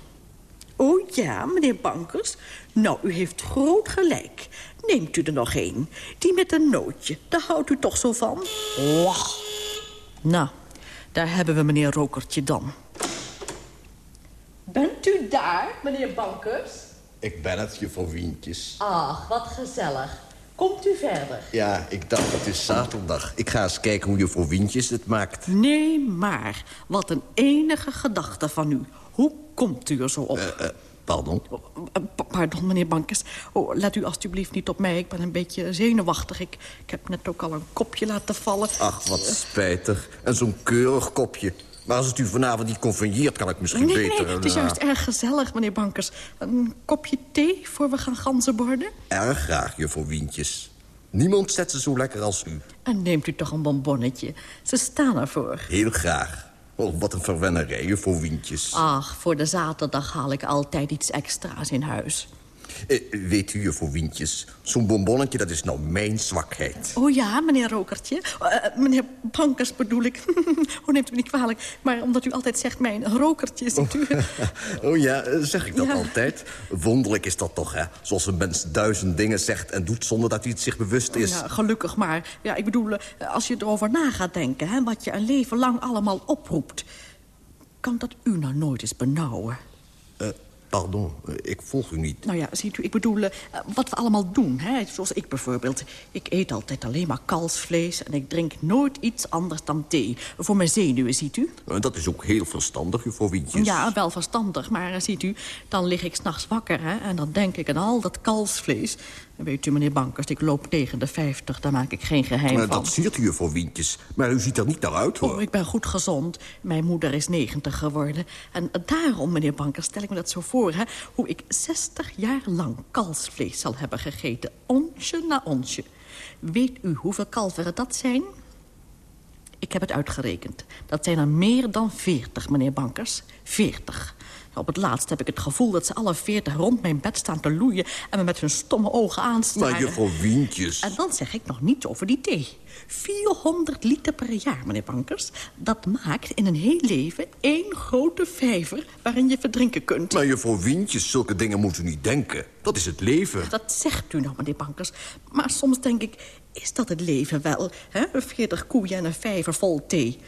Oh ja, meneer Bankers. Nou, u heeft groot gelijk. Neemt u er nog een. Die met een nootje, daar houdt u toch zo van? Wah. Nou, daar hebben we meneer Rokertje dan. Bent u daar, meneer Bankers? Ik ben het, juffrouw Wientjes. Ach, wat gezellig. Komt u verder? Ja, ik dacht het is zaterdag. Ik ga eens kijken hoe juffrouw Wientjes het maakt. Nee, maar wat een enige gedachte van u. Hoe komt u er zo op? Eh, eh, pardon? Eh, pa- Pardon, meneer Bankers. Oh, let u alstublieft niet op mij. Ik ben een beetje zenuwachtig. Ik, ik heb net ook al een kopje laten vallen. Ach, wat spijtig. En zo'n keurig kopje. Maar als het u vanavond niet convenieert, kan ik misschien nee, beter... nee, het is juist eh, erg gezellig, meneer Bankers. Een kopje thee voor we gaan ganzenborden? Erg graag, juffrouw Wientjes. Niemand zet ze zo lekker als u. En neemt u toch een bonbonnetje. Ze staan ervoor. Heel graag. Oh, wat een verwennerij, juffrouw Wientjes. Ach, voor de zaterdag haal ik altijd iets extra's in huis. Eh, weet u, juffrouw Wientjes, zo'n bonbonnetje, dat is nou mijn zwakheid. Oh ja, meneer Rokertje. Eh, meneer Bankers bedoel ik. Hoe neemt u me niet kwalijk? Maar omdat u altijd zegt mijn rokertje, ziet u. oh ja, eh, zeg ik dat Ja. altijd? Wonderlijk is dat toch, hè? Zoals een mens duizend dingen zegt en doet zonder dat hij het zich bewust is. Ja, gelukkig maar. Ja, ik bedoel, eh, als je erover na gaat denken... Hè, wat je een leven lang allemaal oproept... kan dat u nou nooit eens benauwen? Eh, pardon, eh, ik volg u niet. Nou ja, ziet u, ik bedoel, eh, wat we allemaal doen. Hè? Zoals ik bijvoorbeeld. Ik eet altijd alleen maar kalfsvlees... en ik drink nooit iets anders dan thee. Voor mijn zenuwen, ziet u? Eh, Dat is ook heel verstandig, juffrouw Wientjes. Ja, wel verstandig, maar ziet u, dan lig ik s'nachts wakker... Hè, en dan denk ik aan al dat kalfsvlees. Weet u, meneer Bankers, ik loop tegen de 50, daar maak ik geen geheim Maar van. dat siert u, juffrouw Wientjes. Maar u ziet er niet naar uit, hoor. Oh, ik ben goed gezond. Mijn moeder is 90 geworden. En daarom, meneer Bankers, stel ik me dat zo voor... Hè, hoe ik 60 jaar lang kalfsvlees zal hebben gegeten. Onsje na onsje. Weet u hoeveel kalveren dat zijn? Ik heb het uitgerekend. Dat zijn er meer dan 40, meneer Bankers. 40. Op het laatst heb ik het gevoel dat ze alle 40 rond mijn bed staan te loeien... en me met hun stomme ogen aanstaren. Maar juffrouw Wientjes... En dan zeg ik nog niet over die thee. 400 liter per jaar, meneer Bankers. Dat maakt in een heel leven één grote vijver waarin je verdrinken kunt. Maar juffrouw Wientjes, zulke dingen moet u niet denken. Dat is het leven. Dat zegt u nou, meneer Bankers. Maar soms denk ik, is dat het leven wel? Hè? 40 koeien en een vijver vol thee.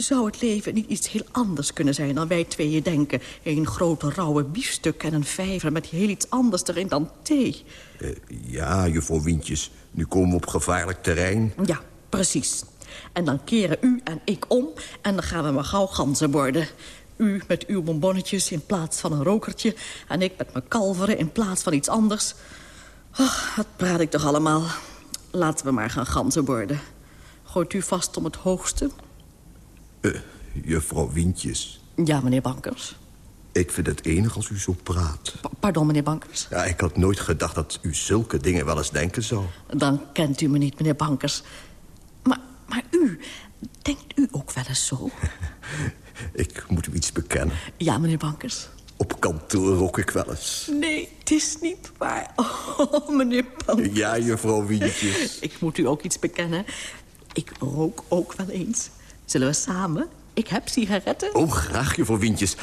Zou het leven niet iets heel anders kunnen zijn dan wij tweeën denken? Een grote rauwe biefstuk en een vijver met heel iets anders erin dan thee. Eh, ja, juffrouw Wientjes, nu komen we op gevaarlijk terrein. Ja, precies. En dan keren u en ik om en dan gaan we maar gauw ganzen worden. U met uw bonbonnetjes in plaats van een rokertje... en ik met mijn kalveren in plaats van iets anders. Ach, wat praat ik toch allemaal. Laten we maar gaan ganzen worden. Gooit u vast om het hoogste? Eh, juffrouw Wientjes, Ja, meneer Bankers. ik vind het enig als u zo praat. Pardon, meneer Bankers. Ja, ik had nooit gedacht dat u zulke dingen wel eens denken zou. Dan kent u me niet, meneer Bankers. Maar, maar u, denkt u ook wel eens zo? Ik moet u iets bekennen. Ja, meneer Bankers. Op kantoor rook ik wel eens. Nee, het is niet waar. Oh, meneer Bankers. Ja, juffrouw Wientjes. Ik moet u ook iets bekennen. Ik rook ook wel eens. Zullen we samen? Ik heb sigaretten. Oh, graag, juffrouw Wientjes.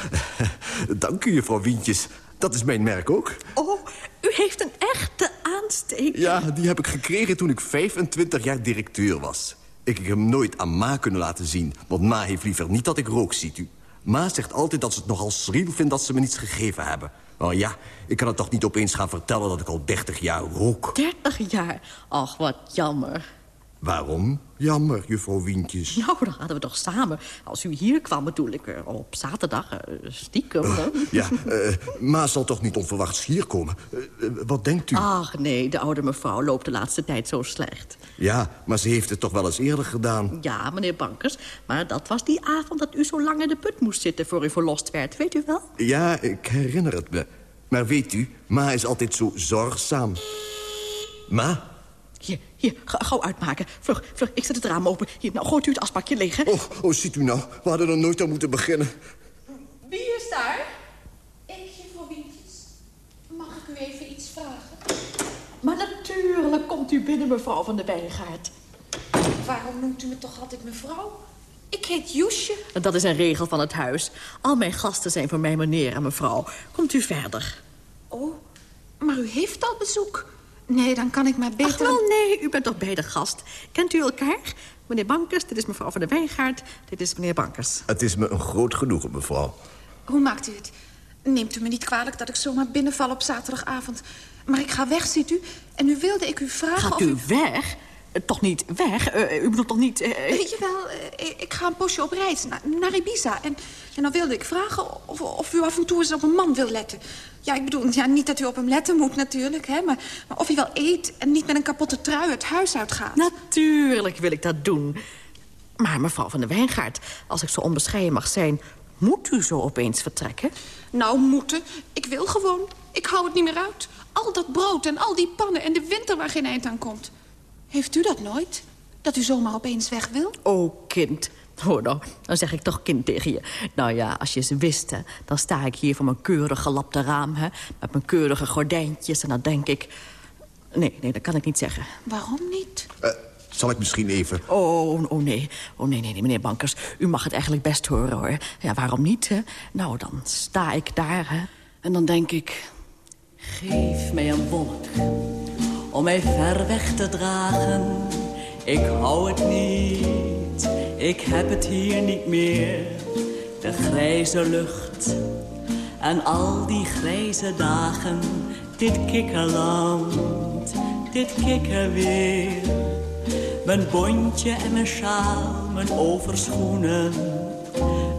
Dank u, juffrouw Wientjes. Dat is mijn merk ook. Oh, u heeft een echte aansteek. Ja, die heb ik gekregen toen ik 25 jaar directeur was. Ik heb hem nooit aan Ma kunnen laten zien. Want Ma heeft liever niet dat ik rook, ziet u. Ma zegt altijd dat ze het nogal schriel vindt dat ze me niets gegeven hebben. Maar ja, ik kan het toch niet opeens gaan vertellen dat ik al 30 jaar rook. 30 jaar. Ach, wat jammer. Waarom? Jammer, juffrouw Wientjes. Nou, dan hadden we toch samen. Als u hier kwam, bedoel ik, eh, op zaterdag, eh, stiekem. hè? Ja, eh, Ma zal toch niet onverwachts hier komen? Wat denkt u? Ach nee, de oude mevrouw loopt de laatste tijd zo slecht. Ja, maar ze heeft het toch wel eens eerder gedaan. Ja, meneer Bankers, maar dat was die avond dat u zo lang in de put moest zitten voor u verlost werd, weet u wel? Ja, ik herinner het me. Maar weet u, Ma is altijd zo zorgzaam. Ma? Hier, hier, ga- gauw uitmaken. Vlug, vlug, ik zet het raam open. Hier, nou, gooit u het asbakje leeg, hè? Oh, oh, ziet u nou, we hadden er nooit aan moeten beginnen. Wie is daar? Ik, juffrouw Wientjes. Mag ik u even iets vragen? Maar natuurlijk komt u binnen, mevrouw van de Wijngaard. Waarom noemt u me toch altijd mevrouw? Ik heet Joesje. Dat is een regel van het huis. Al mijn gasten zijn voor mij meneer en mevrouw. Komt u verder. Oh, maar u heeft al bezoek. Nee, dan kan ik maar beter... Ach, wel nee, u bent toch beide gast. Kent u elkaar? Meneer Bankers, dit is mevrouw van de Wijngaard. Dit is meneer Bankers. Het is me een groot genoegen, mevrouw. Hoe maakt u het? Neemt u me niet kwalijk dat ik zomaar binnenval op zaterdagavond. Maar ik ga weg, ziet u. En nu wilde ik u vragen Gaat of u weg? Eh, Toch niet weg? Eh, u bedoelt toch niet... eh, Eh, jawel, eh, ik ga een poosje op reis na- naar Ibiza. En, en dan wilde ik vragen of, of u af en toe eens op een man wil letten. Ja, ik bedoel, ja, niet dat u op hem letten moet natuurlijk, hè. Maar, maar of hij wel eet en niet met een kapotte trui het huis uitgaat. Natuurlijk wil ik dat doen. Maar mevrouw van de Wijngaard, als ik zo onbescheiden mag zijn... moet u zo opeens vertrekken? Nou, moeten. Ik wil gewoon. Ik hou het niet meer uit. Al dat brood en al die pannen en de winter waar geen eind aan komt. Heeft u dat nooit? Dat u zomaar opeens weg wil? Oh, kind, Oh, nou, dan zeg ik toch kind tegen je. Nou ja, als je ze wist, hè, dan sta ik hier voor mijn keurig gelapte raam... Hè, met mijn keurige gordijntjes en dan denk ik... Nee, nee, dat kan ik niet zeggen. Waarom niet? Uh, zal ik misschien even... Oh, oh nee. Oh nee, nee, nee, meneer Bankers. U mag het eigenlijk best horen, hoor. Ja, waarom niet, hè? Nou, dan sta ik daar, hè. En dan denk ik... Geef mij een wolk om mij ver weg te dragen. Ik hou het niet, ik heb het hier niet meer. De grijze lucht en al die grijze dagen. Dit kikkerland, dit kikkerweer. Mijn bondje en mijn sjaal, mijn overschoenen.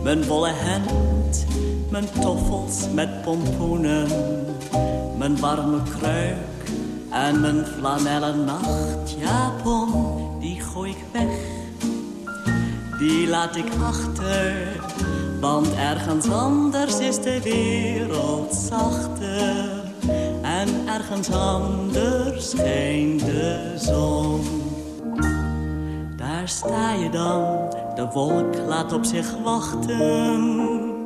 Mijn wollen hemd, mijn toffels met pompoenen. Mijn warme kruik en mijn flanellen nachtjapon, die gooi ik weg. Die laat ik achter, want ergens anders is de wereld zachter. En ergens anders schijnt de zon. Daar sta je dan, de wolk laat op zich wachten.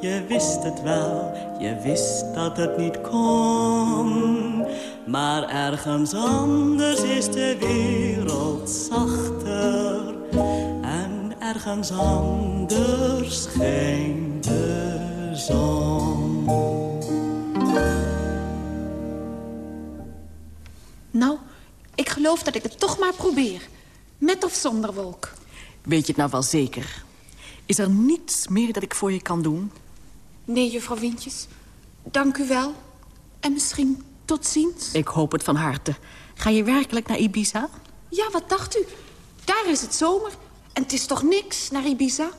Je wist het wel, je wist dat het niet kon. Maar ergens anders is de wereld zachter. En ergens anders schijnt de zon. Nou, ik geloof dat ik het toch maar probeer. Met of zonder wolk. Weet je het nou wel zeker? Is er niets meer dat ik voor je kan doen? Nee, juffrouw Wintjes. Dank u wel. En misschien tot ziens. Ik hoop het van harte. Ga je werkelijk naar Ibiza? Ja, wat dacht u? Daar is het zomer. En het is toch niks naar Ibiza?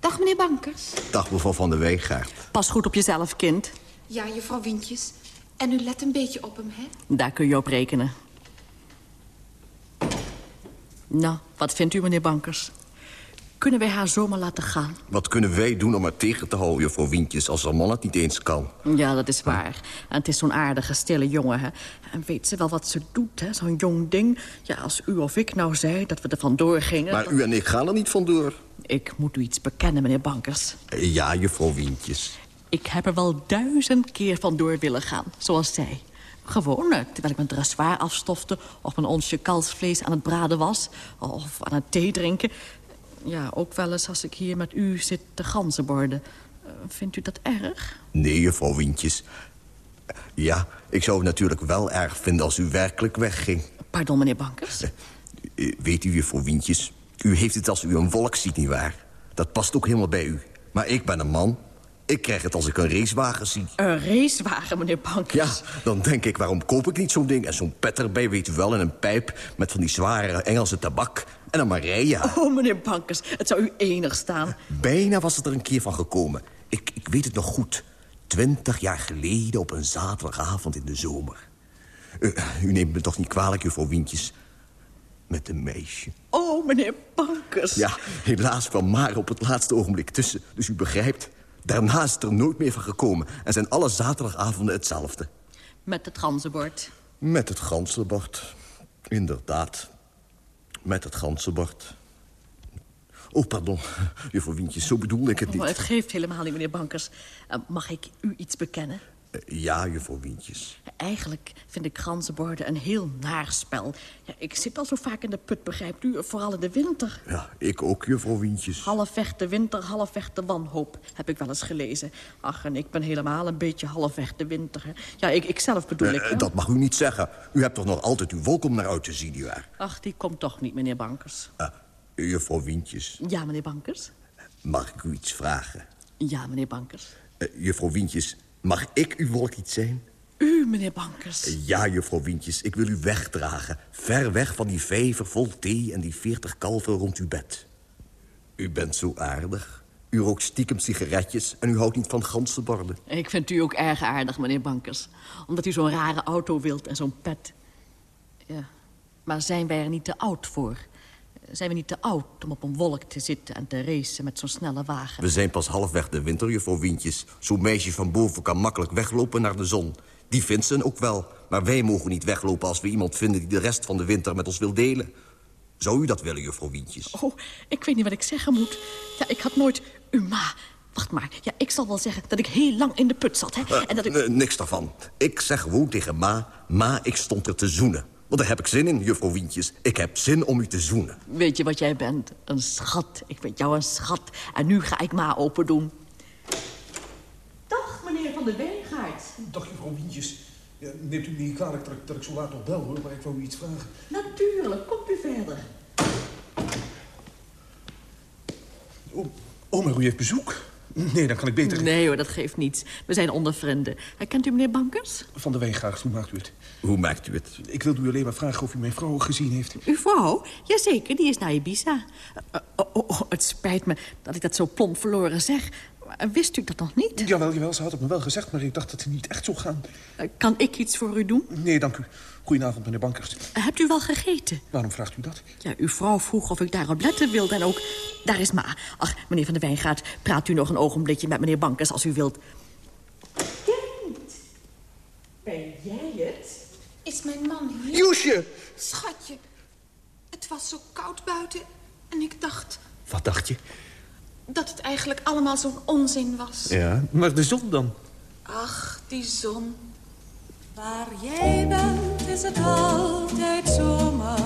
Dag, meneer Bankers. Dag, mevrouw Van der Weegaard. Pas goed op jezelf, kind. Ja, juffrouw Wintjes. En u let een beetje op hem, hè? Daar kun je op rekenen. Nou, wat vindt u, meneer Bankers? Kunnen wij haar zomaar laten gaan? Wat kunnen wij doen om haar tegen te houden, juffrouw Wintjes... als haar man het niet eens kan? Ja, dat is waar. En het is zo'n aardige, stille jongen, hè. En weet ze wel wat ze doet, hè? Zo'n jong ding. Ja, als u of ik nou zei dat we er vandoor gingen... Maar u en ik gaan er niet vandoor. Ik moet u iets bekennen, meneer Bankers. Ja, juffrouw Wintjes. Ik heb er wel duizend keer vandoor willen gaan, zoals zij. Gewoon, eh, terwijl ik mijn dressoir afstofte... of mijn onsje kalfsvlees aan het braden was... of aan het thee drinken. Ja, ook wel eens als ik hier met u zit te ganzenborden. Uh, vindt u dat erg? Nee, juffrouw Wintjes. Ja, ik zou het natuurlijk wel erg vinden als u werkelijk wegging. Pardon, meneer Bankers? Uh, weet u, juffrouw Wintjes, u heeft het als u een wolk ziet, nietwaar? Dat past ook helemaal bij u. Maar ik ben een man. Ik krijg het als ik een racewagen zie. Een racewagen, meneer Bankers? Ja, dan denk ik, waarom koop ik niet zo'n ding? En zo'n pet erbij, weet u wel, en een pijp met van die zware Engelse tabak. En een Maria. Oh, meneer Bankers, het zou u enig staan. Bijna was het er een keer van gekomen. Ik, ik weet het nog goed. Twintig jaar geleden op een zaterdagavond in de zomer. U, u neemt me toch niet kwalijk, juffrouw Wintjes? Met een meisje. Oh, meneer Bankers. Ja, helaas kwam maar op het laatste ogenblik tussen. Dus u begrijpt, daarna is het er nooit meer van gekomen. En zijn alle zaterdagavonden hetzelfde. Met het ganzenbord. Met het ganzenbord, inderdaad. Met het ganzenbord. Oh, pardon, juffrouw Wintjes, zo bedoelde ik het niet. Oh, het geeft helemaal niet, meneer Bankers. Uh, mag ik u iets bekennen? Uh, ja, juffrouw Wintjes. Eigenlijk vind ik ganzenborden een heel naar spel. Ja, ik zit al zo vaak in de put, begrijpt u? Vooral in de winter. Ja, ik ook, juffrouw Wintjes. Halfweg de winter, halfweg de wanhoop, heb ik wel eens gelezen. Ach, en ik ben helemaal een beetje halfweg de winter. Hè. Ja, ik, ik zelf bedoel uh, ik. Hè? Dat mag u niet zeggen. U hebt toch nog altijd uw wolk om naar uit te zien, nietwaar? Ach, die komt toch niet, meneer Bankers. juffrouw Wintjes. Ja, meneer Bankers. Mag ik u iets vragen? Ja, meneer Bankers. juffrouw Wintjes, mag ik uw wolk iets zijn? U, meneer Bankers? Ja, juffrouw Wintjes, ik wil u wegdragen. Ver weg van die vijver vol thee en die veertig kalven rond uw bed. U bent zo aardig. U rookt stiekem sigaretjes en u houdt niet van ganzenborden. Ik vind u ook erg aardig, meneer Bankers. Omdat u zo'n rare auto wilt en zo'n pet. Ja, maar zijn wij er niet te oud voor? Zijn we niet te oud om op een wolk te zitten en te racen met zo'n snelle wagen? We zijn pas halfweg de winter, juffrouw Wintjes. Zo'n meisje van boven kan makkelijk weglopen naar de zon. Die vindt ze ook wel. Maar wij mogen niet weglopen als we iemand vinden... die de rest van de winter met ons wil delen. Zou u dat willen, juffrouw Wientjes? Oh, ik weet niet wat ik zeggen moet. Ja, ik had nooit... U ma. Wacht maar. Ja, ik zal wel zeggen dat ik heel lang in de put zat, hè. Eh, en dat ik... niks daarvan. Ik zeg gewoon tegen ma... Ma, ik stond er te zoenen. Want daar heb ik zin in, juffrouw Wientjes. Ik heb zin om u te zoenen. Weet je wat jij bent? Een schat. Ik vind jou een schat. En nu ga ik ma open doen. Dag, meneer Van der Wijngaard. Dag, juffrouw Wientjes. Ja, neemt u me niet kwalijk dat ik, dat ik zo laat nog bel, hoor. Maar ik wou u iets vragen. Natuurlijk, komt u verder. Oh, oh, maar u heeft bezoek. Nee, dan kan ik beter... Nee hoor, dat geeft niets. We zijn onder vrienden. Kent u meneer Bankers? Van de Wijngaard, hoe maakt u het? Hoe maakt u het? Ik wilde u alleen maar vragen of u mijn vrouw gezien heeft. Uw vrouw? Jazeker, die is naar Ibiza. Eh, oh, oh, oh, het spijt me dat ik dat zo plomp verloren zeg. Maar Wist u dat nog niet? Jawel, jawel, ze had het me wel gezegd, maar ik dacht dat het niet echt zou gaan. Eh, Kan ik iets voor u doen? Nee, dank u. Goedenavond, meneer Bankers. Hebt u wel gegeten? Waarom vraagt u dat? Ja, uw vrouw vroeg of ik daarop letten wilde en ook... Daar is Ma. Ach, meneer Van der Wijngaard, praat u nog een ogenblikje met meneer Bankers als u wilt. Ben jij het? Is mijn man hier? Joesje! Schatje, het was zo koud buiten en ik dacht Wat dacht je? dat het eigenlijk allemaal zo'n onzin was. Ja, maar de zon dan? Ach, die zon. Waar jij bent is het altijd zomer.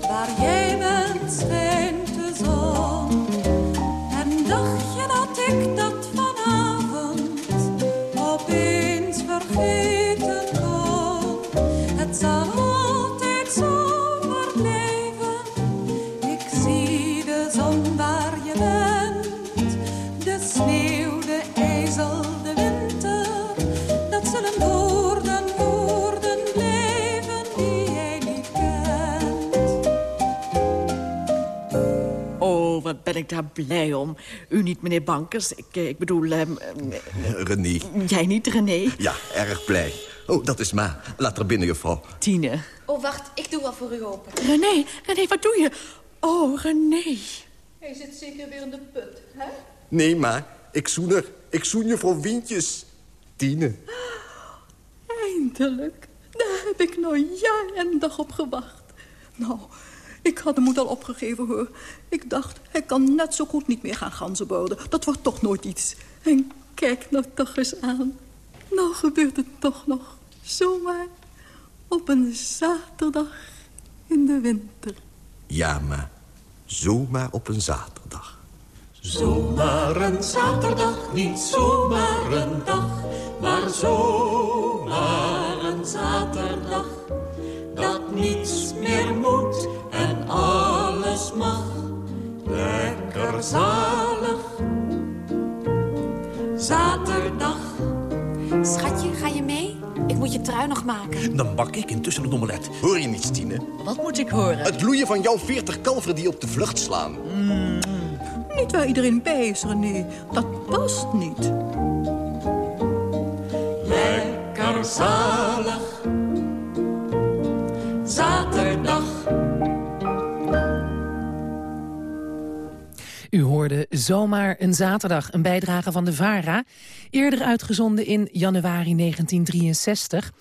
Waar jij bent schijnt de zon. Ben ik daar blij om. U niet, meneer Bankers. Ik, eh, ik bedoel, ehm, ehm, René. jij niet, René. Ja, erg blij. Oh, dat is ma. Laat er binnen, juffrouw. Tine. Oh, wacht, ik doe wel voor u open. René, René, wat doe je? Oh, René. Hij zit zeker weer in de put, hè? Nee, ma. Ik zoen er. Ik zoen juffrouw Wientjes. Tine. Eindelijk. Daar heb ik nou jaar en dag op gewacht. Nou, ik had de moed al opgegeven, hoor. Ik dacht, hij kan net zo goed niet meer gaan ganzenboden. Dat wordt toch nooit iets. En kijk nou toch eens aan. Nou gebeurt het toch nog. Zomaar op een zaterdag in de winter. Ja, ma. Zomaar op een zaterdag. Zomaar een zaterdag, niet zomaar een dag, maar zomaar een zaterdag. Dat niets meer moet alles mag. Lekker zalig. Zaterdag. Schatje, ga je mee? Ik moet je trui nog maken. Dan bak ik intussen een omelet. Hoor je niets, Tine? Wat moet ik horen? Het loeien van jouw veertig kalveren die op de vlucht slaan. Niet waar iedereen bij is, René. Dat past niet. Lekker zalig. Zomaar een zaterdag, een bijdrage van de VARA. Eerder uitgezonden in januari 1963.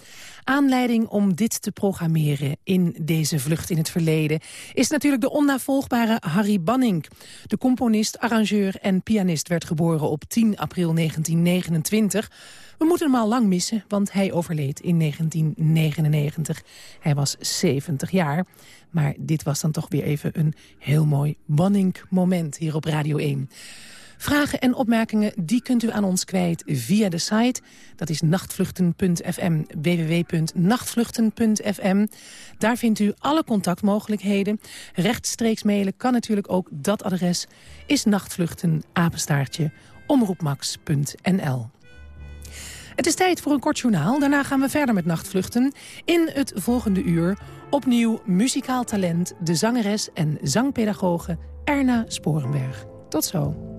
Aanleiding om dit te programmeren in deze vlucht in het verleden... is natuurlijk de onnavolgbare Harry Banning. De componist, arrangeur en pianist werd geboren op 10 april 1929... We moeten hem al lang missen, want hij overleed in 1999. Hij was 70 jaar. Maar dit was dan toch weer even een heel mooi Banning-moment hier op Radio 1. Vragen en opmerkingen die kunt u aan ons kwijt via de site. Dat is nachtvluchten.fm, www.nachtvluchten.fm. Daar vindt u alle contactmogelijkheden. Rechtstreeks mailen kan natuurlijk ook dat adres. Is nachtvluchten, apenstaartje, omroepmax.nl. Het is tijd voor een kort journaal. Daarna gaan we verder met nachtvluchten. In het volgende uur opnieuw muzikaal talent... de zangeres en zangpedagoge Erna Sporenberg. Tot zo.